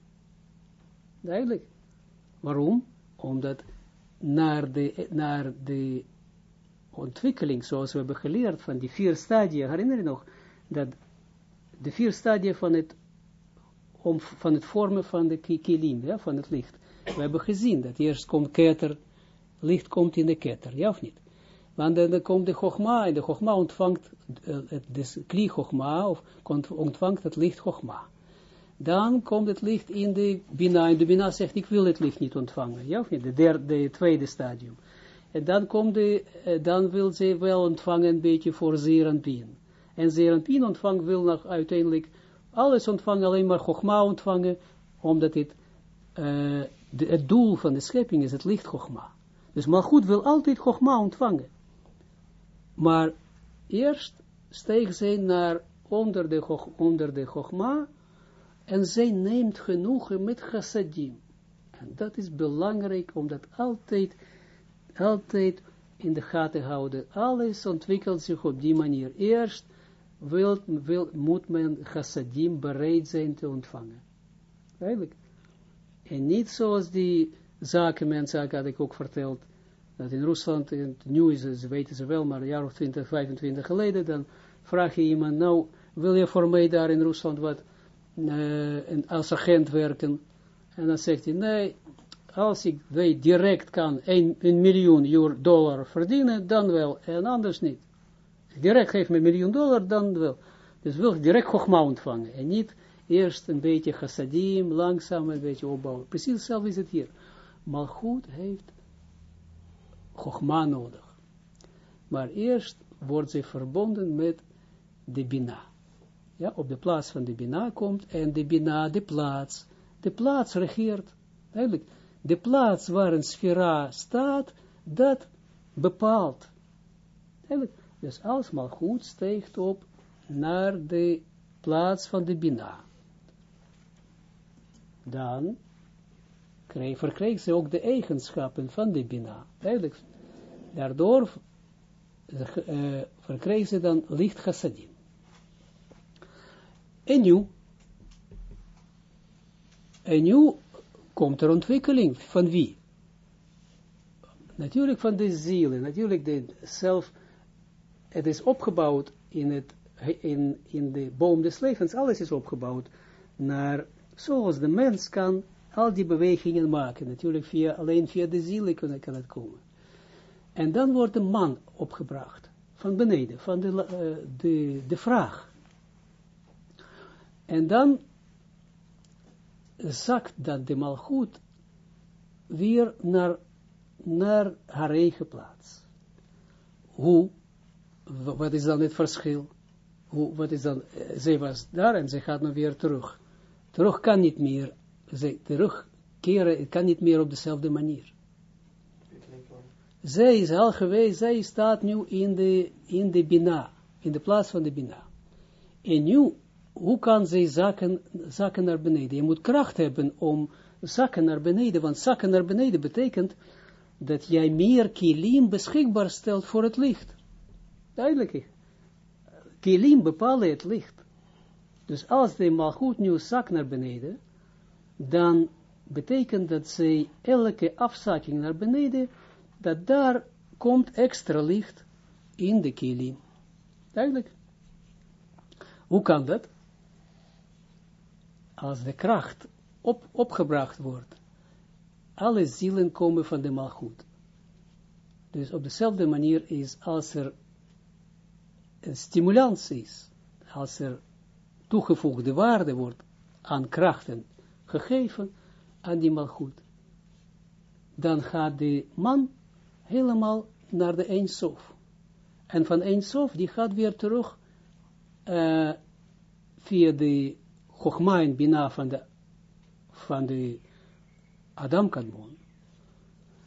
Duidelijk. Waarom? Omdat naar de, naar de ontwikkeling, zoals we hebben geleerd van die vier stadia, herinner je nog, dat de vier stadia van het, om, van het vormen van de kilim, van het licht. We hebben gezien dat eerst komt keter, licht komt in de keter, ja of niet? Want dan komt de Chogma, en de Chogma ontvangt uh, het kli Chogma, of ontvangt het licht Chogma. Dan komt het licht in de Bina, en de Bina zegt, ik wil het licht niet ontvangen, ja of niet, de, tweede stadium. En dan, komt de, uh, dan wil ze wel ontvangen een beetje voor zeer en pien. En Zeranpien ontvangt wil nog uiteindelijk alles ontvangen, alleen maar Chogma ontvangen, omdat het, uh, de, het doel van de schepping is het licht Chogma. Dus Malchut wil altijd Chogma ontvangen. Maar eerst steeg zij naar onder de, onder de Chogma en zij neemt genoegen met chassadim. En dat is belangrijk om dat altijd, altijd in de gaten houden. Alles ontwikkelt zich op die manier. Eerst wil, wil, moet men chassadim bereid zijn te ontvangen. Eigenlijk. En niet zoals die zakenmensen, had ik ook verteld, dat in Rusland, nu is weten ze wel, maar een jaar of 20, 25 geleden, dan vraag je iemand, nou, wil je voor mij daar in Rusland wat, uh, als agent werken? En dan zegt hij, nee, als ik weet direct kan 1, miljoen dollar verdienen, dan wel, en anders niet. Direct geef me een miljoen dollar, dan wel. Dus wil direct Chogma ontvangen. En niet eerst een beetje chassadim, langzaam een beetje opbouwen. Precies hetzelfde is het hier. Maar goed heeft Chogma nodig. Maar eerst wordt ze verbonden met de Bina. Ja, op de plaats van de Bina komt en de Bina, de plaats. De plaats regeert. Eigenlijk, de plaats waar een sfera staat, dat bepaalt. Dus als goed steekt op naar de plaats van de Bina. Dan verkrijgt ze ook de eigenschappen van de Bina. Eigenlijk, daardoor uh, verkrijgt ze dan licht. En nu, en nu komt er ontwikkeling van wie? Natuurlijk van de zielen, natuurlijk de zelf, het is opgebouwd in, het, in, in de boom des levens, alles is opgebouwd naar, zoals de mens kan al die bewegingen maken, natuurlijk via, alleen via de kunnen, kan het komen. En dan wordt de man opgebracht, van beneden, van de, uh, de, de vraag. En dan zakt dat de malgoed weer naar, naar haar eigen plaats. Hoe? Wat is dan het verschil? Hoe, wat is dan, eh, zij was daar en ze gaat nu weer terug. Terug kan niet meer, zij, terugkeren kan niet meer op dezelfde manier. Zij is al geweest, zij staat nu in de, in de Bina, in de plaats van de Bina. En nu hoe kan zij zakken, zakken naar beneden? Je moet kracht hebben om zakken naar beneden, want zakken naar beneden betekent dat jij meer kilim beschikbaar stelt voor het licht. Duidelijk. Kilim bepalen het licht. Dus als de malgoed nu zakt naar beneden, dan betekent dat zij elke afzakking naar beneden, dat daar komt extra licht in de kilim. Duidelijk. Hoe kan dat? als de kracht op, opgebracht wordt, alle zielen komen van de malgoed. Dus op dezelfde manier is als er een stimulans is, als er toegevoegde waarde wordt aan krachten gegeven aan die malgoed, dan gaat de man helemaal naar de Eindsof. En van Eindsof, die gaat weer terug uh, via de Chogma en Bina van de, van de Adam Kadmon.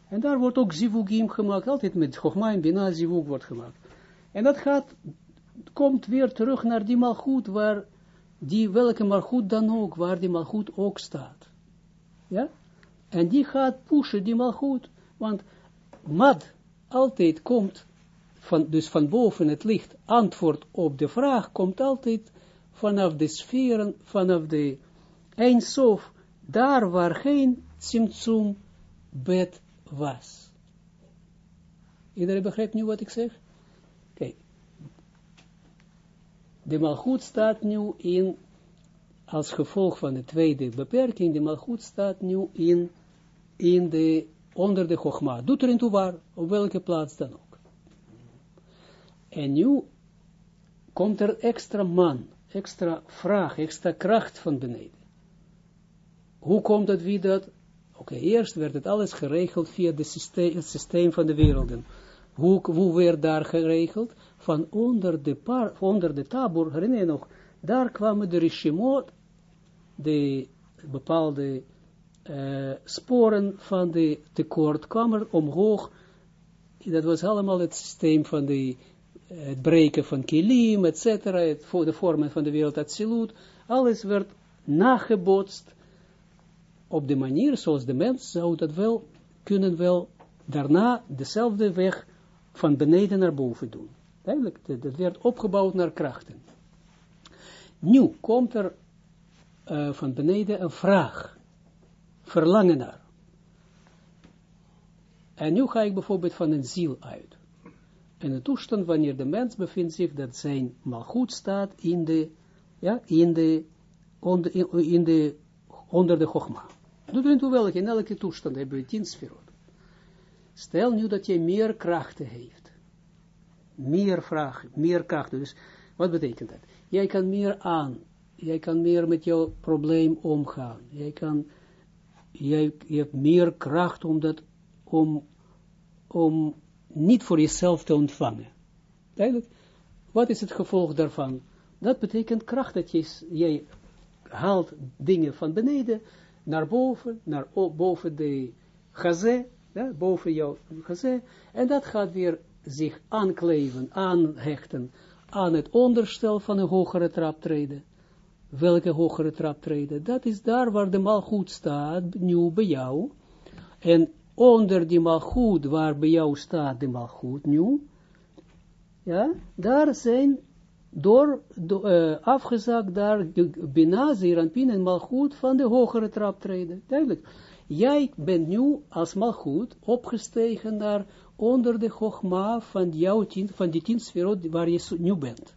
En daar wordt ook zivugim gemaakt, altijd met Chogma en Bina zivug wordt gemaakt. En dat gaat, komt weer terug naar die malgoed, waar die, welke malgoed dan ook, waar die malgoed ook staat. Ja? En die gaat pushen, die malgoed, want mad altijd komt, van, dus van boven het licht, antwoord op de vraag, komt altijd vanaf de sferen, vanaf de eindsof, daar waar geen Tsimtsum bed was. Iedereen begrijpt nu wat ik zeg? Kijk. De malgoed staat nu in, als gevolg van de tweede beperking, de malgoed staat nu in, in de, onder de chogma. Doet er in waar, op welke plaats dan ook. En nu komt er extra man, extra vraag, extra kracht van beneden. Hoe komt dat, wie dat? Oké, eerst werd het alles geregeld via de systeem, het systeem van de werelden. Hoe, hoe werd daar geregeld? Van onder de, onder de tabor, herinner je nog, daar kwamen de rishimot, de bepaalde uh, sporen van de tekort kwamen omhoog. Dat was allemaal het systeem van de, het breken van kilim, et cetera, de vormen van de wereld absoluut. Alles werd nagebotst op de manier zoals de mens zou dat wel kunnen wel daarna dezelfde weg van beneden naar boven doen. Duidelijk, dat werd opgebouwd naar krachten. Nu komt er uh, van beneden een vraag, verlangen naar. En nu ga ik bijvoorbeeld van een ziel uit. En een toestand wanneer de mens bevindt zich dat zijn malgoed staat in de, ja, in de, onder, in de, onder de chogma. Doet er wel, in elke toestand hebben we tien sferot. Stel nu dat je meer krachten heeft. Meer vragen, meer krachten. Dus wat betekent dat? Jij kan meer aan. Jij kan meer met jouw probleem omgaan. Jij kan, jij, je hebt meer kracht om dat, om, om niet voor jezelf te ontvangen. Duidelijk? Wat is het gevolg daarvan? Dat betekent kracht dat je, jij haalt dingen van beneden naar boven, naar boven de gazé, boven jouw gazé, en dat gaat weer zich aankleven, aanhechten aan het onderstel van een hogere traptreden. Welke hogere traptreden? Dat is daar waar de malgoed staat, nu bij jou, en onder die malgoed, waar bij jou staat de malgoed nu, ja, daar zijn door, do, uh, afgezakt daar Bina, Zeranpin en Malchut van de hogere traptreden. Duidelijk. Jij bent nu als Malchut opgestegen naar onder de Chogma van, van die tien sferot waar je nu bent.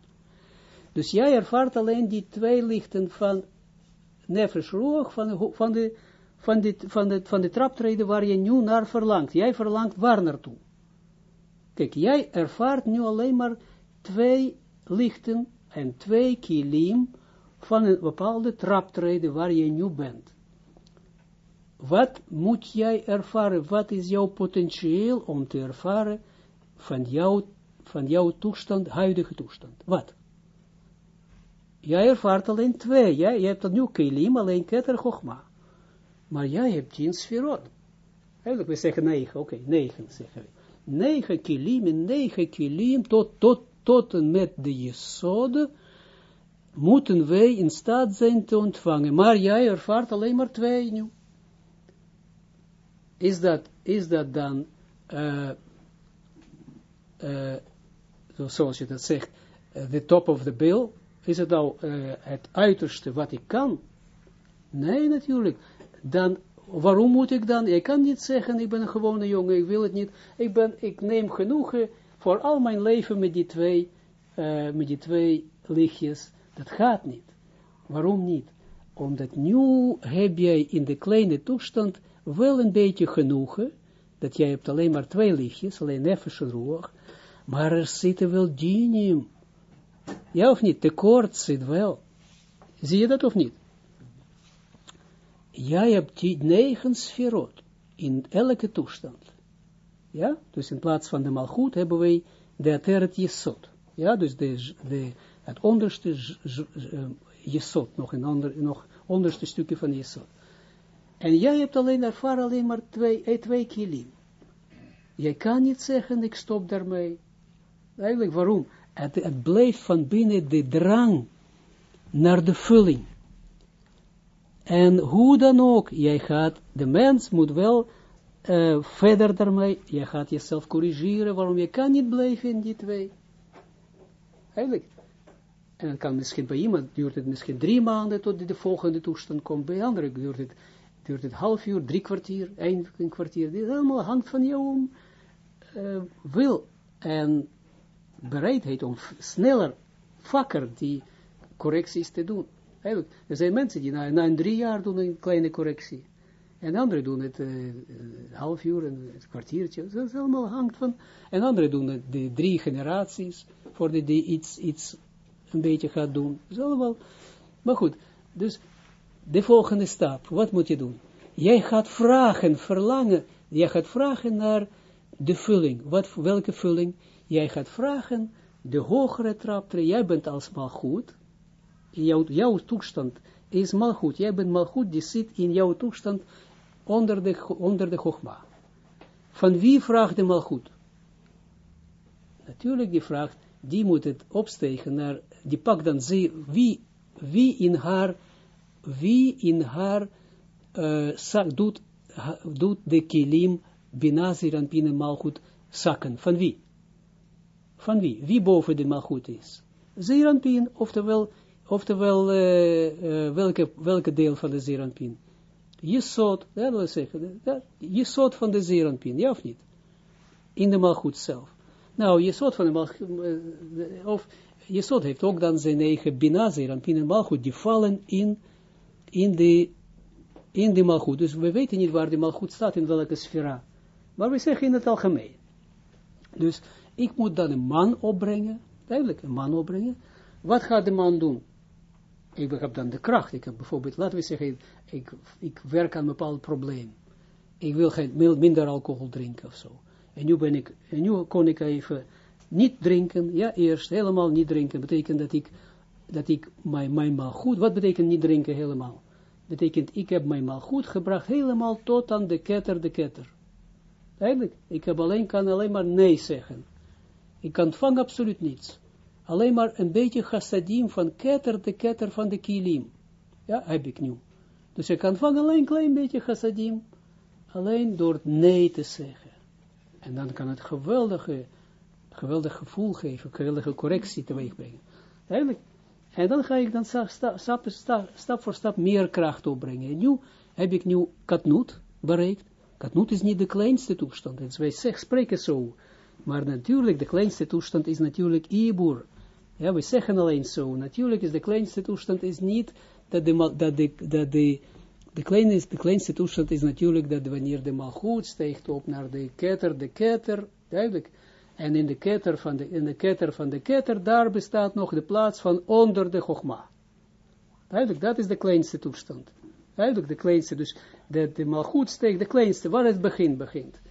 Dus jij ervaart alleen die twee lichten van Nefesh Ruach, van de, van de, van de, van de, van de traptreden waar je nu naar verlangt. Jij verlangt waar naartoe? Kijk, jij ervaart nu alleen maar twee lichten en twee kilim van een bepaalde traptreden waar je nu bent. Wat moet jij ervaren? Wat is jouw potentieel om te ervaren van jouw, van jouw toestand, huidige toestand? Wat? Jij ervaart alleen twee. Jij, je hebt dat nu kilim, alleen keter chogma. Maar jij hebt tien sferot. Eigenlijk, we zeggen negen, oké, okay, negen zeggen we. Negen kilim en negen kilim tot, tot tot en met de jesode, moeten wij in staat zijn te ontvangen. Maar jij ervaart alleen maar twee nu. Is dat, is dat dan, uh, uh, zoals je dat zegt, uh, the top of the bill? Is het nou het uiterste wat ik kan? Nee, natuurlijk. Dan, waarom moet ik dan? Ik kan niet zeggen, ik ben een gewone jongen, ik wil het niet. Ik, ben, ik neem genoegen voor al mijn leven met die twee, uh, met die twee lichtjes, dat gaat niet. Waarom niet? Omdat nu heb jij in de kleine toestand wel een beetje genoegen, dat jij hebt alleen maar twee lichtjes, alleen nefesh en maar er zitten wel dinim. Ja of niet? Tekort zit wel. Zie je dat of niet? Jij hebt die negen sferot in elke toestand. Ja, dus in plaats van de malgoed hebben wij de ateret jesot. Ja, dus de, de, het onderste jesot, nog een ander, nog onderste stukje van jesot. En jij hebt alleen ervaren alleen maar twee, twee kilim. Jij kan niet zeggen, ik stop daarmee. Eigenlijk, waarom? Het, het blijft van binnen de drang naar de vulling. En hoe dan ook, jij gaat, de mens moet wel uh, verder daarmee, je gaat jezelf corrigeren, waarom je kan niet blijven in die twee. Eigenlijk. En dan kan misschien bij iemand, duurt het misschien drie maanden tot de volgende toestand komt, bij anderen duurt het, duurt het half uur, drie kwartier, één kwartier, dit allemaal hangt van jou uh, wil en bereidheid om sneller, vaker die correcties te doen. Eigenlijk, er zijn mensen die na, een drie jaar doen een kleine correctie. En anderen doen het uh, een half uur, een kwartiertje. Dat is allemaal hangt van. En anderen doen het de drie generaties, voordat die iets, iets een beetje gaat doen. Dat is allemaal. Maar goed, dus de volgende stap, wat moet je doen? Jij gaat vragen, verlangen, jij gaat vragen naar de vulling. Wat, welke vulling? Jij gaat vragen, de hogere traptree, jij bent als malgoed, jouw, jouw toestand is malgoed, jij bent malgoed, die zit in jouw toestand onder de, onder de chogma. Van wie vraagt de malgoed? Natuurlijk die vraagt, die moet het opstegen naar, die pakt dan ze, wie, wie in haar, wie in haar uh, doet, doet de kilim binazir en binnen malgoed zakken. Van wie? Van wie? Wie boven de malgoed is? Zeranpin, oftewel, oftewel uh, uh, welke, welke deel van de zeranpin? Jesod, dat wil zeggen, Jesod van de zeranpin, ja of niet? In de malgoed zelf. Nou, Jesod van de malgoed, uh, of Jesod heeft ook dan zijn eigen bina zeranpin en malgoed, die vallen in, in de, in de malgoed. Dus we weten niet waar de malgoed staat, in welke sfera. Maar we zeggen in het algemeen. Dus ik moet dan een man opbrengen, duidelijk, een man opbrengen. Wat gaat de man doen? Ik heb dan de kracht. Ik heb bijvoorbeeld, laten we zeggen, ik, ik werk aan een bepaald probleem. Ik wil geen, minder alcohol drinken of zo. En nu ben ik, en nu kon ik even niet drinken. Ja, eerst helemaal niet drinken. Betekent dat ik, dat ik mijn, mijn mal goed, wat betekent niet drinken helemaal? Betekent, ik heb mijn mal goed gebracht helemaal tot aan de ketter, de ketter. Eigenlijk, ik heb alleen, kan alleen maar nee zeggen. Ik kan vangen absoluut niets. Alleen maar een beetje chassadim van ketter, de ketter van de kilim. Ja, heb ik nu. Dus ik kan vangen alleen een klein beetje chassadim. Alleen door nee te zeggen. En dan kan het geweldige, geweldig gevoel geven, geweldige correctie teweeg brengen. Eigenlijk. En dan ga ik dan stap, stap, voor stap meer kracht opbrengen. En nu heb ik nu katnoot bereikt. Katnoot is niet de kleinste toestand. En wij spreken zo. Maar natuurlijk, de kleinste toestand is natuurlijk Ibur. Ja, we zeggen alleen zo. Natuurlijk is de kleinste toestand is niet dat de, dat de, dat de, de, kleinste, de kleinste toestand is natuurlijk dat wanneer de malgoed steekt op naar de ketter, de ketter, duidelijk. En in de ketter van de, in de ketter van de ketter, daar bestaat nog de plaats van onder de chogma. Duidelijk, dat is de kleinste toestand. Duidelijk, de kleinste, dus de, de malgoed steekt, de kleinste, waar het begin begint.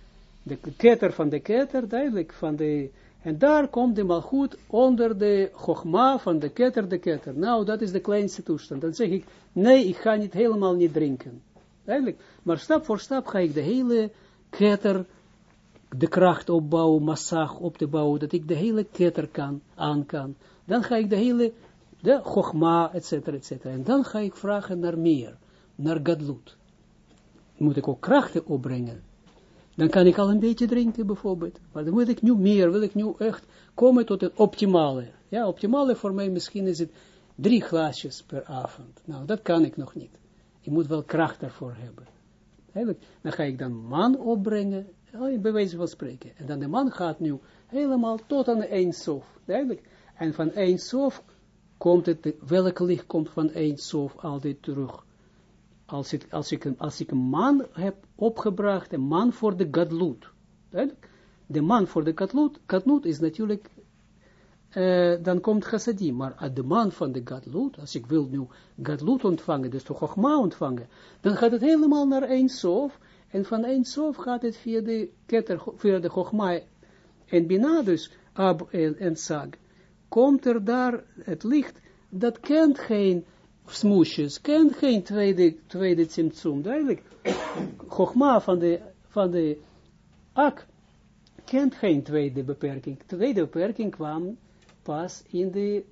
De ketter van de ketter, duidelijk, van de, en daar komt de malgoed onder de chogma van de ketter, de ketter. Nou, dat is de kleinste toestand. Dan zeg ik, nee, ik ga niet helemaal niet drinken. Duidelijk. Maar stap voor stap ga ik de hele ketter, de kracht opbouwen, massag op te bouwen, dat ik de hele ketter kan, aan kan. Dan ga ik de hele, de chogma, et cetera, et cetera. En dan ga ik vragen naar meer, naar gadlut. Moet ik ook krachten opbrengen dan kan ik al een beetje drinken bijvoorbeeld. Maar dan wil ik nu meer, wil ik nu echt komen tot het optimale. Ja, optimale voor mij misschien is het drie glaasjes per avond. Nou, dat kan ik nog niet. Ik moet wel kracht daarvoor hebben. Eigenlijk, dan ga ik dan man opbrengen, bij wijze van spreken. En dan de man gaat nu helemaal tot aan de Eindsof. Duidelijk. En van Eindsof komt het, welke licht komt van Eindsof altijd terug? Als ik, als ik, als ik een man heb opgebracht, een man voor de gadlut. De man voor de gadlut, gadlut is natuurlijk, uh, dan komt chassadim, maar de man van de gadlut, als ik wil nu gadlut ontvangen, dus de chogma ontvangen, dan gaat het helemaal naar één sof, en van één sof gaat het via de ketter, via de chogma en bina, dus ab en, en sag, komt er daar het licht, dat kent geen smoesjes, kent geen tweede, tweede tsimtsum, duidelijk. Chogma van de, van de ak kent geen tweede beperking. Tweede beperking kwam pas in de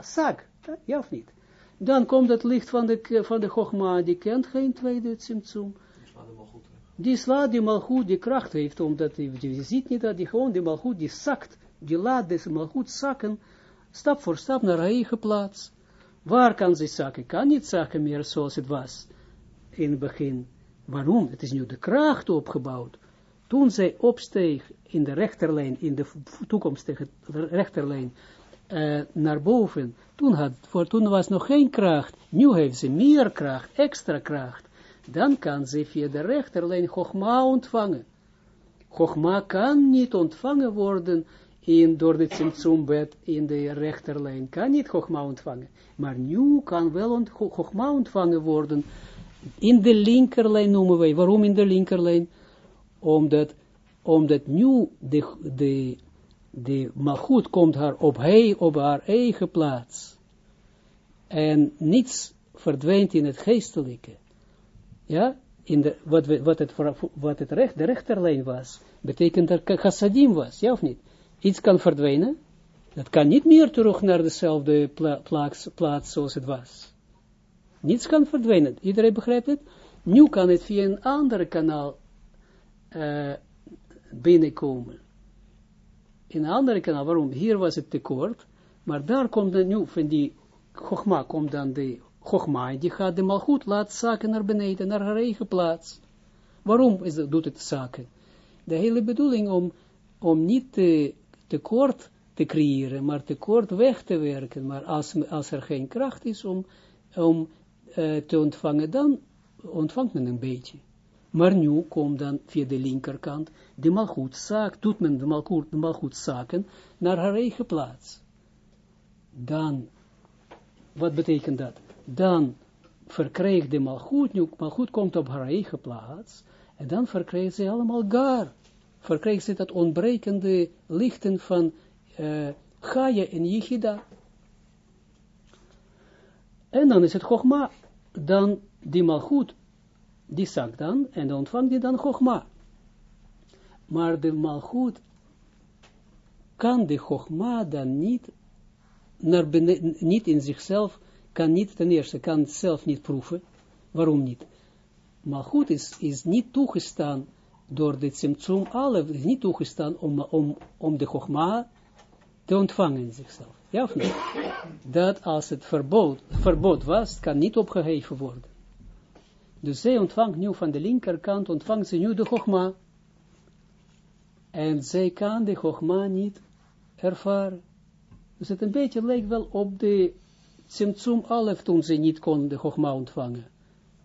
zak, ja of niet? Dan komt het licht van de, van de Chogma, die kent geen tweede tsimtsum. Die slaat die malgoed, die kracht heeft, omdat die, die ziet niet dat die gewoon die malgoed, die zakt, die laat deze malgoed zakken, stap voor stap naar eigen plaats. Waar kan ze zaken? Kan niet zaken meer zoals het was in het begin. Waarom? Het is nu de kracht opgebouwd. Toen zij opsteeg in de rechterlijn, in de toekomstige rechterlijn, uh, naar boven, toen, had, voor, toen was nog geen kracht. Nu heeft ze meer kracht, extra kracht. Dan kan ze via de rechterlijn Chogma ontvangen. Chogma kan niet ontvangen worden in, door de Tsimtsumbed in de rechterlijn, kan niet Chogma ontvangen. Maar nu kan wel ont, Chogma ontvangen worden in de linkerlijn noemen wij. Waarom in de linkerlijn? Omdat omdat nu de, de, de malgoed komt haar op, hij, op haar eigen plaats. En niets verdwijnt in het geestelijke. Ja, in de, wat, wat, het, wat het recht, de rechterlijn was, betekent dat chassadim was, ja of niet? Iets kan verdwijnen, dat kan niet meer terug naar dezelfde plaats, zoals het was. Niets kan verdwijnen, iedereen begrijpt het? Nu kan het via een andere kanaal uh, binnenkomen. In een andere kanaal, waarom? Hier was het tekort, maar daar komt dan nu, van die Chogma, komt dan de Chogma, die gaat de malgoed, laat zaken naar beneden, naar haar eigen plaats. Waarom is doet het zaken? De hele bedoeling om, om niet te, tekort te creëren, maar tekort weg te werken. Maar als, als er geen kracht is om, om uh, te ontvangen, dan ontvangt men een beetje. Maar nu komt dan via de linkerkant de malgoedzaak, doet men de, malgoed, de naar haar eigen plaats. Dan, wat betekent dat? Dan verkrijgt de malgoed, nu malgoed komt op haar eigen plaats, en dan verkrijgt ze allemaal gar. Verkrijgt ze dat ontbrekende lichten van uh, en Yichida. En dan is het Chogma, dan die malgoed die zak dan, en dan ontvangt die dan Chogma. Maar de malgoed kan de Chogma dan niet, naar niet in zichzelf, kan niet, ten eerste, kan zelf niet proeven. Waarom niet? Malgoed is, is niet toegestaan door de Tsimtsum Alef, is niet toegestaan om, om, de Chogma te ontvangen in zichzelf. Ja of niet? Dat als het verbod, verbod was, kan niet opgeheven worden. Dus zij ontvangt nu van de linkerkant, ontvangt ze nu de Chogma. En zij kan de Chogma niet ervaren. Dus het een beetje leek wel op de Tsimtsum Alef toen ze niet kon de Chogma ontvangen.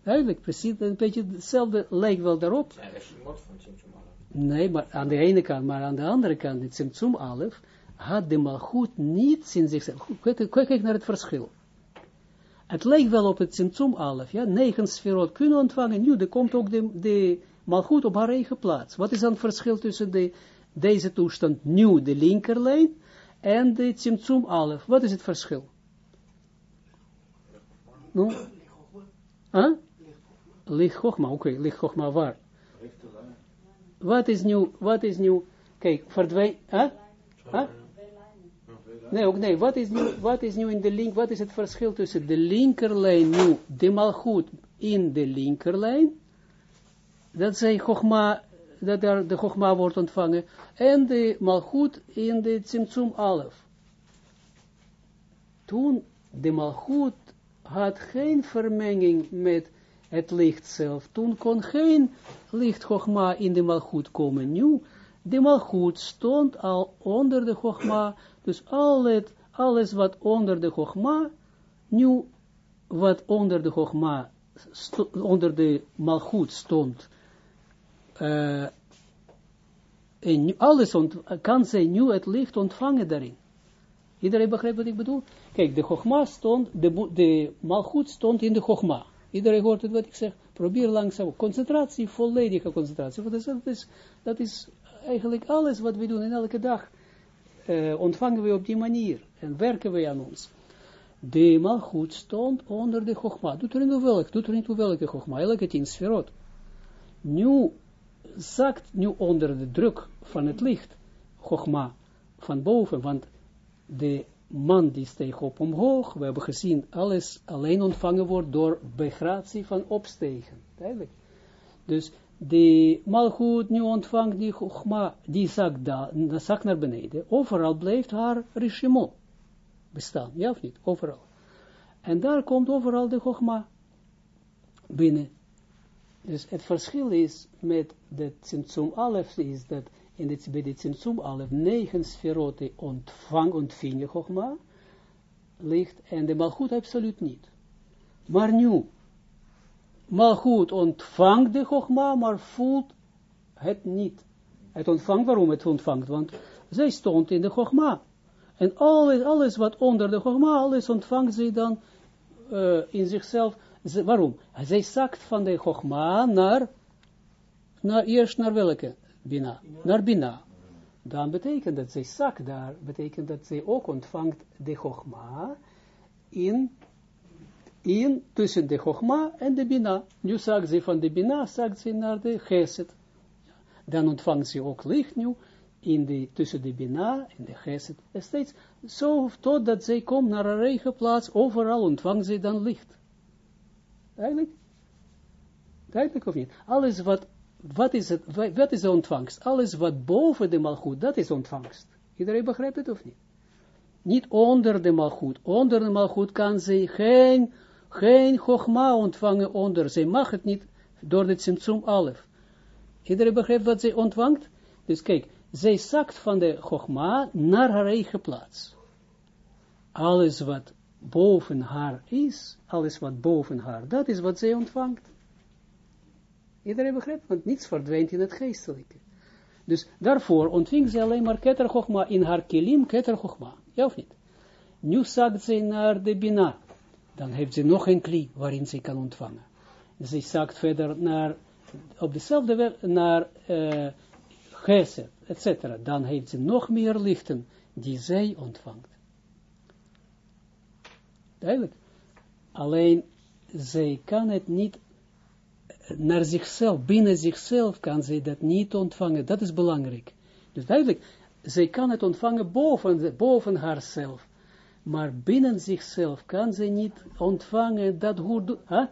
Eigenlijk precies een beetje hetzelfde leek wel daarop. Ja, dat is van Tsimtsum Alef. Nee, maar aan de ene kant, maar aan de andere kant, de Tsimtsum Alef had de malgoed niet in zichzelf. Kijk, kijk naar het verschil. Het lijkt wel op het Tsimtsum Alef, ja, negen sferot kunnen ontvangen, nu er komt ook de, de malgoed op haar eigen plaats. Wat is dan het verschil tussen de, deze toestand, nu de linkerlijn, en de Tsimtsum Alef? Wat is het verschil? No? Huh? Licht Chogma, oké, okay, licht Chogma waar? Wat is nu, wat is nu, kijk, verdwijn, huh? Huh? Nee, ook nee. Wat is, nu, wat is nu in de link, wat is het verschil tussen de linkerlijn nu, de malgoed in de linkerlijn, dat zij Chogma, dat daar de Chogma wordt ontvangen, en de malgoed in de Tsimtsum Alef. Toen de malgoed had geen vermenging met het licht zelf, toen kon geen licht Chogma in de malgoed komen. Nu, de malgoed stond al onder de Chogma, dus al het, alles wat onder de Chogma, nu wat onder de Chogma, onder de Malchut stond, uh, en alles kan zij nu het licht ontvangen daarin. Iedereen begrijpt wat ik bedoel? Kijk, de Chogma stond, de, de Malchut stond in de Chogma. Iedereen hoort het wat ik zeg. Probeer langzaam. Concentratie, volledige concentratie. Is, dat is, eigenlijk alles wat we doen in elke dag uh, ontvangen we op die manier en werken we aan ons. De malgoed stond onder de chogma. Doet er niet toe doet er niet toe welke chogma, elke tien sferot. Nu zakt nu onder de druk van het licht, chogma, van boven, want de man die steeg op omhoog, we hebben gezien, alles alleen ontvangen wordt door begratie van opstegen. Duidelijk. Dus de malgoed nu ontvangt die chogma, die zak, zak naar beneden, overal blijft haar rishimo bestaan, ja of niet, overal. En daar komt overal de chogma binnen. Dus het verschil is met de Tsimtsum Alef, is dat in het, bij de Tsimtsum Alef negen sferoten ontvang, ontvingen chogma, licht, en de malgoed absoluut niet. Maar nu, Malchut ontvangt de Chogma, maar voelt het niet. Het ontvangt, waarom het ontvangt? Want zij stond in de Chogma. En alles, alles wat onder de Chogma, alles ontvangt zij dan uh, in zichzelf. Ze, waarom? Zij zakt van de Chogma naar, naar, eerst naar welke? Bina, naar Bina. Dan betekent dat zij zak daar, betekent dat zij ook ontvangt de Chogma in, in tussen de Chogma en de Bina. Nu zakt ze van de Bina, zakt ze naar de Geset. Dan ontvangt ze ook licht nu, in de, tussen de Bina en de Geset. En steeds zo, totdat zij komt naar een eigen plaats, overal ontvangt ze dan licht. Eigenlijk? Duidelijk of niet? Alles wat, wat is het, wat is de ontvangst? Alles wat boven de malgoed, dat is ontvangst. Iedereen begrijpt het of niet? Niet onder de malgoed. Onder de malgoed kan ze geen, geen chogma ontvangen onder. Zij mag het niet door de Tsimtsum Alef. Iedereen begrijpt wat zij ontvangt? Dus kijk, zij zakt van de chogma naar haar eigen plaats. Alles wat boven haar is, alles wat boven haar, dat is wat zij ontvangt. Iedereen begrijpt, want niets verdwijnt in het geestelijke. Dus daarvoor ontving ze alleen maar keter in haar kilim, keter. Ja of niet? Nu zakt ze naar de bina. Dan heeft ze nog een kli waarin ze kan ontvangen. Ze zakt verder naar, op dezelfde weg, naar uh, geset, etc. Dan heeft ze nog meer lichten die zij ontvangt. Duidelijk. Alleen, zij kan het niet naar zichzelf, binnen zichzelf kan zij dat niet ontvangen. Dat is belangrijk. Dus duidelijk, zij kan het ontvangen boven, boven haarzelf. Maar binnen zichzelf kan zij niet ontvangen dat hoe... Huh?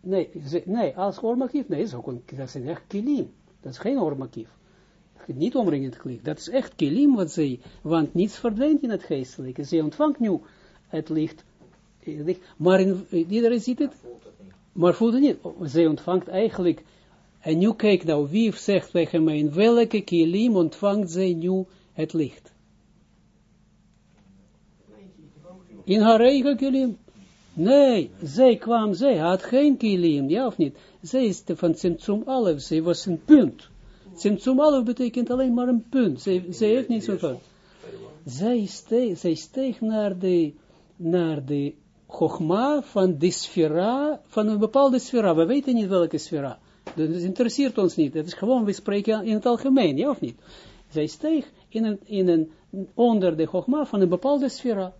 Nee, ze, nee, als ormakief, nee, is ook een, dat is echt kilim. Dat is geen ormakief. Niet omringend klik. Dat is echt kilim wat zij, want niets verdwijnt in het geestelijke. Zij ontvangt nu het licht, maar in, iedereen ziet het, maar voelt het niet. Zij ontvangt eigenlijk, en nu kijk nou, wie zegt tegen mij, in welke kilim ontvangt zij nu het licht? In haar eigen kilim. Nee, zij kwam, zij had geen kilim, ja of niet? Zij is van Tsimtsum Alef, zij was een punt. Tsimtsum Alef betekent alleen maar een punt. Zij, zij heeft niet zoveel. Zij steeg, zij steeg naar de, naar de Chogma van de sfera, van een bepaalde sfera. We weten niet welke sfera. Dat interesseert ons niet. Het is gewoon, we spreken in het algemeen, ja of niet? Zij steeg in een, in een, onder de Chogma van een bepaalde sfera.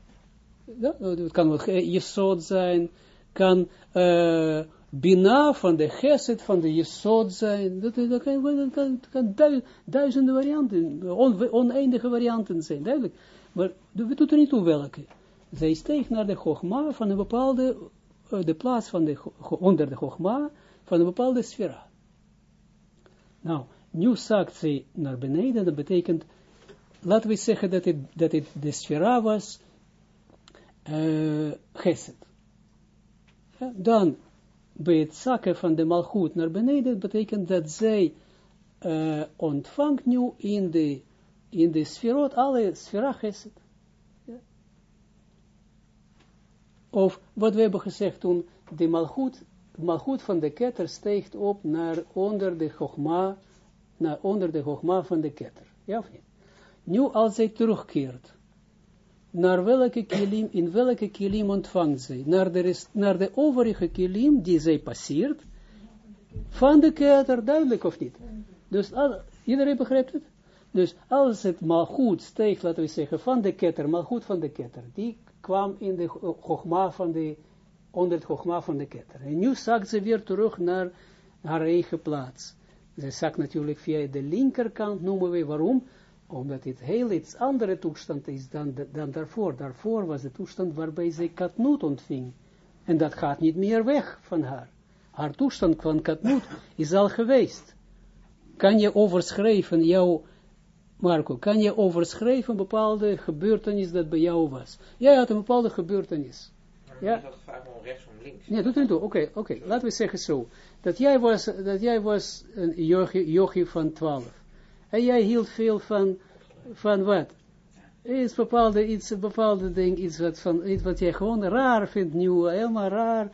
Ja, het kan wel Jesod zijn, kan uh, Bina van de Geset van de Jesod zijn. Dat, dat, kan, dat kan, kan duizenden varianten, on, oneindige varianten zijn, duidelijk. Maar we doen er niet toe welke zij steeg naar de Chogma van een bepaalde, uh, de plaats van de, onder de Chogma van een bepaalde sfera. Nou, nu zakt zij naar beneden, dat betekent, laten we zeggen dat het, dat het de sfera was, uh, dan, bij het zakken van de malgoed naar beneden, betekent dat zij uh, ontvangt nu in de, in de sferot, alle sfera geset. Of wat we hebben gezegd toen, de malgoed, van de ketter steekt op naar onder de chogma, naar onder de chogma van de ketter. Ja of niet? Nu als zij terugkeert, naar welke kilim, in welke kilim ontvangt zij? Naar de, naar de overige kilim die zij passeert, van de ketter, duidelijk of niet? Dus iedereen begrijpt het? Dus als het malgoed steekt, laten we zeggen, van de ketter, malgoed van de ketter, die kwam in de gogma van de, onder het gogma van de ketter. En nu zakt ze weer terug naar haar eigen plaats. Ze zakt natuurlijk via de linkerkant, noemen we waarom? Omdat het heel iets andere toestand is dan, dan daarvoor. Daarvoor was de toestand waarbij ze katnoot ontving. En dat gaat niet meer weg van haar. Haar toestand van katnoot is al geweest. Kan je overschrijven jouw Marco, kan je overschrijven een bepaalde gebeurtenis dat bij jou was? Jij had een bepaalde gebeurtenis. Ja? is dat vaak om rechts om links. Nee, doet er niet toe. Oké, oké. Laten we zeggen zo. Dat jij was, dat jij was een yogi, van 12. En jij hield veel van, van wat? Iets bepaalde, iets, bepaalde ding, iets wat, van, iets wat jij gewoon raar vindt, nieuw, helemaal raar.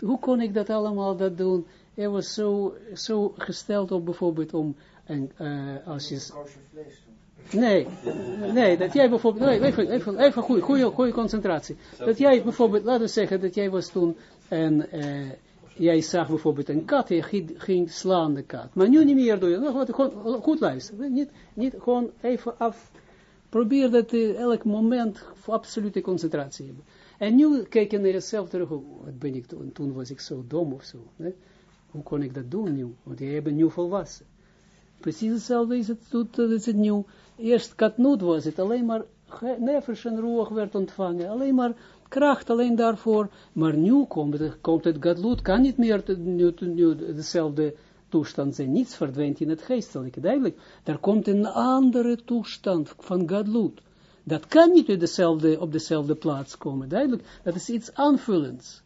Hoe kon ik dat allemaal dat doen? Hij was zo, zo gesteld op bijvoorbeeld om en uh, als je... Nee, nee, dat jij bijvoorbeeld, nee, even, even, even goede, goede, goede concentratie. Dat jij bijvoorbeeld, laten we zeggen, dat jij was toen een, uh, jij zag bijvoorbeeld een kat, je ging, ging slaan de kat. Maar nu niet meer doen. Nou, wat, gewoon, goed luisteren. Niet, niet gewoon even af. Probeer dat uh, elk moment absolute concentratie hebben. En nu kijk je naar jezelf terug. Wat ben ik toen? Toen was ik zo dom of zo. Hè? Hoe kon ik dat doen nu? Want je bent nu volwassen. Precies hetzelfde is het, doet, is het nieuw. Eerst was het, alleen maar nefesh en roeg werd ontvangen, alleen maar kracht alleen daarvoor, maar nu komt het, komt het gadloed, kan niet meer dezelfde toestand zijn, niets verdwijnt in het geestelijke, duidelijk, daar komt een andere toestand van gadloed, dat kan niet dezelfde, op dezelfde plaats komen, duidelijk, dat is iets aanvullends,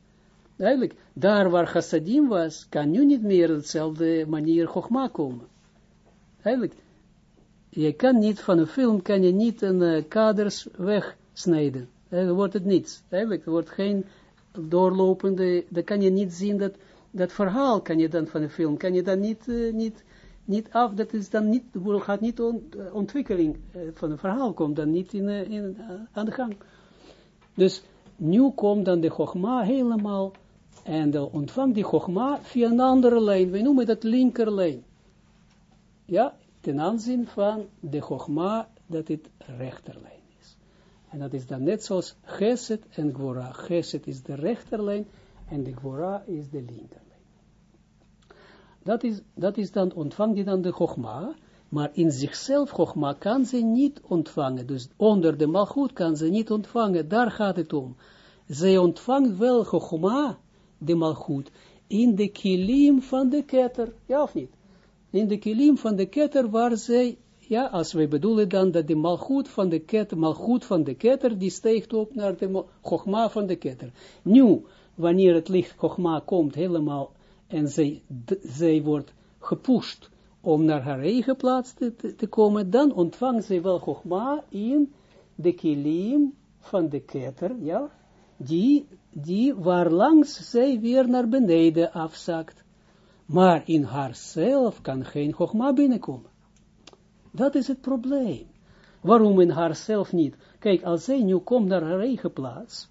duidelijk, daar waar chassadim was, kan nu niet meer op dezelfde manier chogma komen, duidelijk, je kan niet van een film, kan je niet een uh, kaders wegsnijden. Dan wordt het niets. Eigenlijk, er wordt geen doorlopende, dan kan je niet zien dat, dat verhaal kan je dan van een film, kan je dan niet, uh, niet, niet af, dat is dan niet, gaat niet uh, ontwikkeling van een verhaal, komt dan niet in, in, aan de gang. Dus nu komt dan de Chogma helemaal, en dan ontvangt die Chogma via een andere lijn, wij noemen dat linkerlijn. Ja, ten aanzien van de Chogma, dat het rechterlijn is. En dat is dan net zoals Geset en Gwora. Geset is de rechterlijn en de Gwora is de linkerlijn. Dat is, dat is dan, ontvangt die dan de Chogma, maar in zichzelf Chogma kan ze niet ontvangen. Dus onder de Malchut kan ze niet ontvangen, daar gaat het om. Zij ontvangt wel Chogma, de Malchut, in de kilim van de ketter, ja of niet? In de kilim van de ketter waar zij, ja, als wij bedoelen dan dat de malgoed van de ketter, malgoed van de ketter, die steekt op naar de chogma van de ketter. Nu, wanneer het licht chogma komt helemaal en zij, zij wordt gepusht om naar haar eigen plaats te, te, komen, dan ontvangt zij wel chogma in de kilim van de ketter, ja, die, die waar langs zij weer naar beneden afzakt maar in haarzelf kan geen Chogma binnenkomen. Dat is het probleem. Waarom in haarzelf niet? Kijk, als zij nu komt naar haar eigen plaats,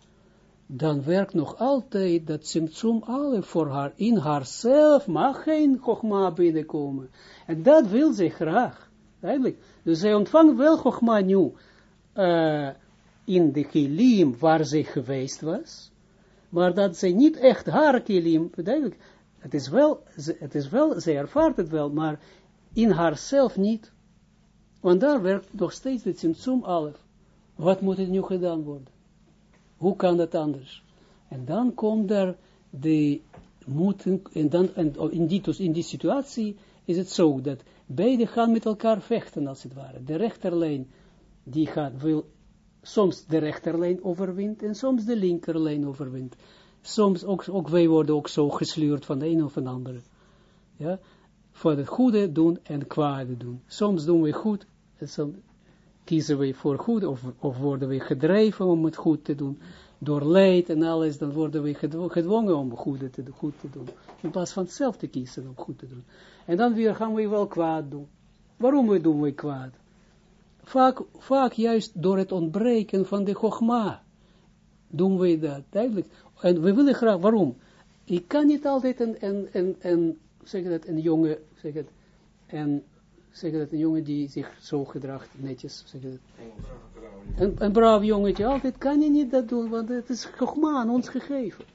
dan werkt nog altijd dat symptoom alle voor haar. In haarzelf mag geen Chogma binnenkomen. En dat wil ze graag. Duidelijk. Dus zij ontvangt wel Chogma nu uh, in de kilim waar ze geweest was, maar dat zij niet echt haar kilim, duidelijk, het is wel, het is wel, zij ervaart het wel, maar in haarzelf niet. Want daar werkt nog steeds het symptoom alef. Wat moet er nu gedaan worden? Hoe kan dat anders? En dan komt er de moeten, en dan, en in, die, in die situatie is het zo, dat beide gaan met elkaar vechten, als het ware. De rechterlijn, die gaat, wil soms de rechterlijn overwint, en soms de linkerlijn overwint soms ook, ook wij worden ook zo gesleurd van de een of een andere. Ja, voor het goede doen en kwade doen. Soms doen we goed, en soms kiezen we voor goed, of, of worden we gedreven om het goed te doen. Door leid en alles, dan worden we gedwongen om goed te, goed te doen. In plaats van zelf te kiezen om goed te doen. En dan weer gaan we wel kwaad doen. Waarom doen we kwaad? Vaak, vaak juist door het ontbreken van de gogma doen we dat, duidelijk. En we willen graag, waarom? Ik kan niet altijd een, een, een, een dat, een jongen, zeg het, en zeg dat, een jongen die zich zo gedraagt, netjes, zeg het. Een, een braaf jongetje, altijd kan je niet dat doen, want het is gogma aan ons gegeven.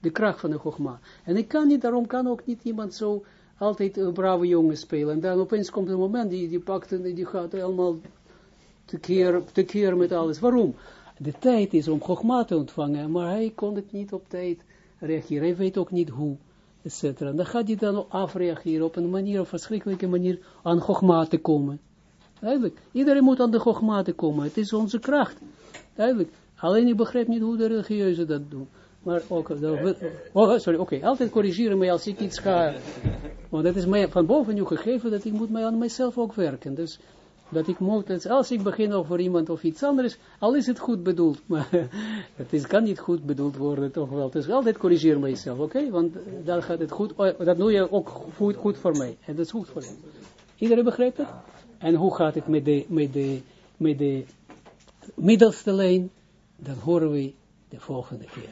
De kracht van de gogma. En ik kan niet, daarom kan ook niet iemand zo altijd een brave jongen spelen. En dan opeens komt een moment, die, die pakt en die gaat helemaal tekeer, tekeer met alles. Waarom? De tijd is om Chogma te ontvangen, maar hij kon het niet op tijd reageren. Hij weet ook niet hoe, etc. Dan gaat hij dan afreageren op een manier, op een verschrikkelijke manier, aan Chogma te komen. Eigenlijk, iedereen moet aan de Chogma komen. Het is onze kracht. Eigenlijk, alleen ik begrijp niet hoe de religieuzen dat doen. Maar ook, oh, sorry, oké, altijd corrigeren mij als ik iets ga, want dat is mij van boven nu gegeven, dat ik moet mij aan mijzelf ook werken. Dus, dat ik moet, als ik begin over iemand of iets anders, al is het goed bedoeld, maar het is, kan niet goed bedoeld worden, toch wel. Dus altijd corrigeer mijzelf, oké, want dan gaat het goed, oh, dat doe je ook goed, goed voor mij, en dat is goed voor je. Iedereen begrijpt het? En hoe gaat het met de, met de, met de middelste lijn? Dan horen we de volgende keer.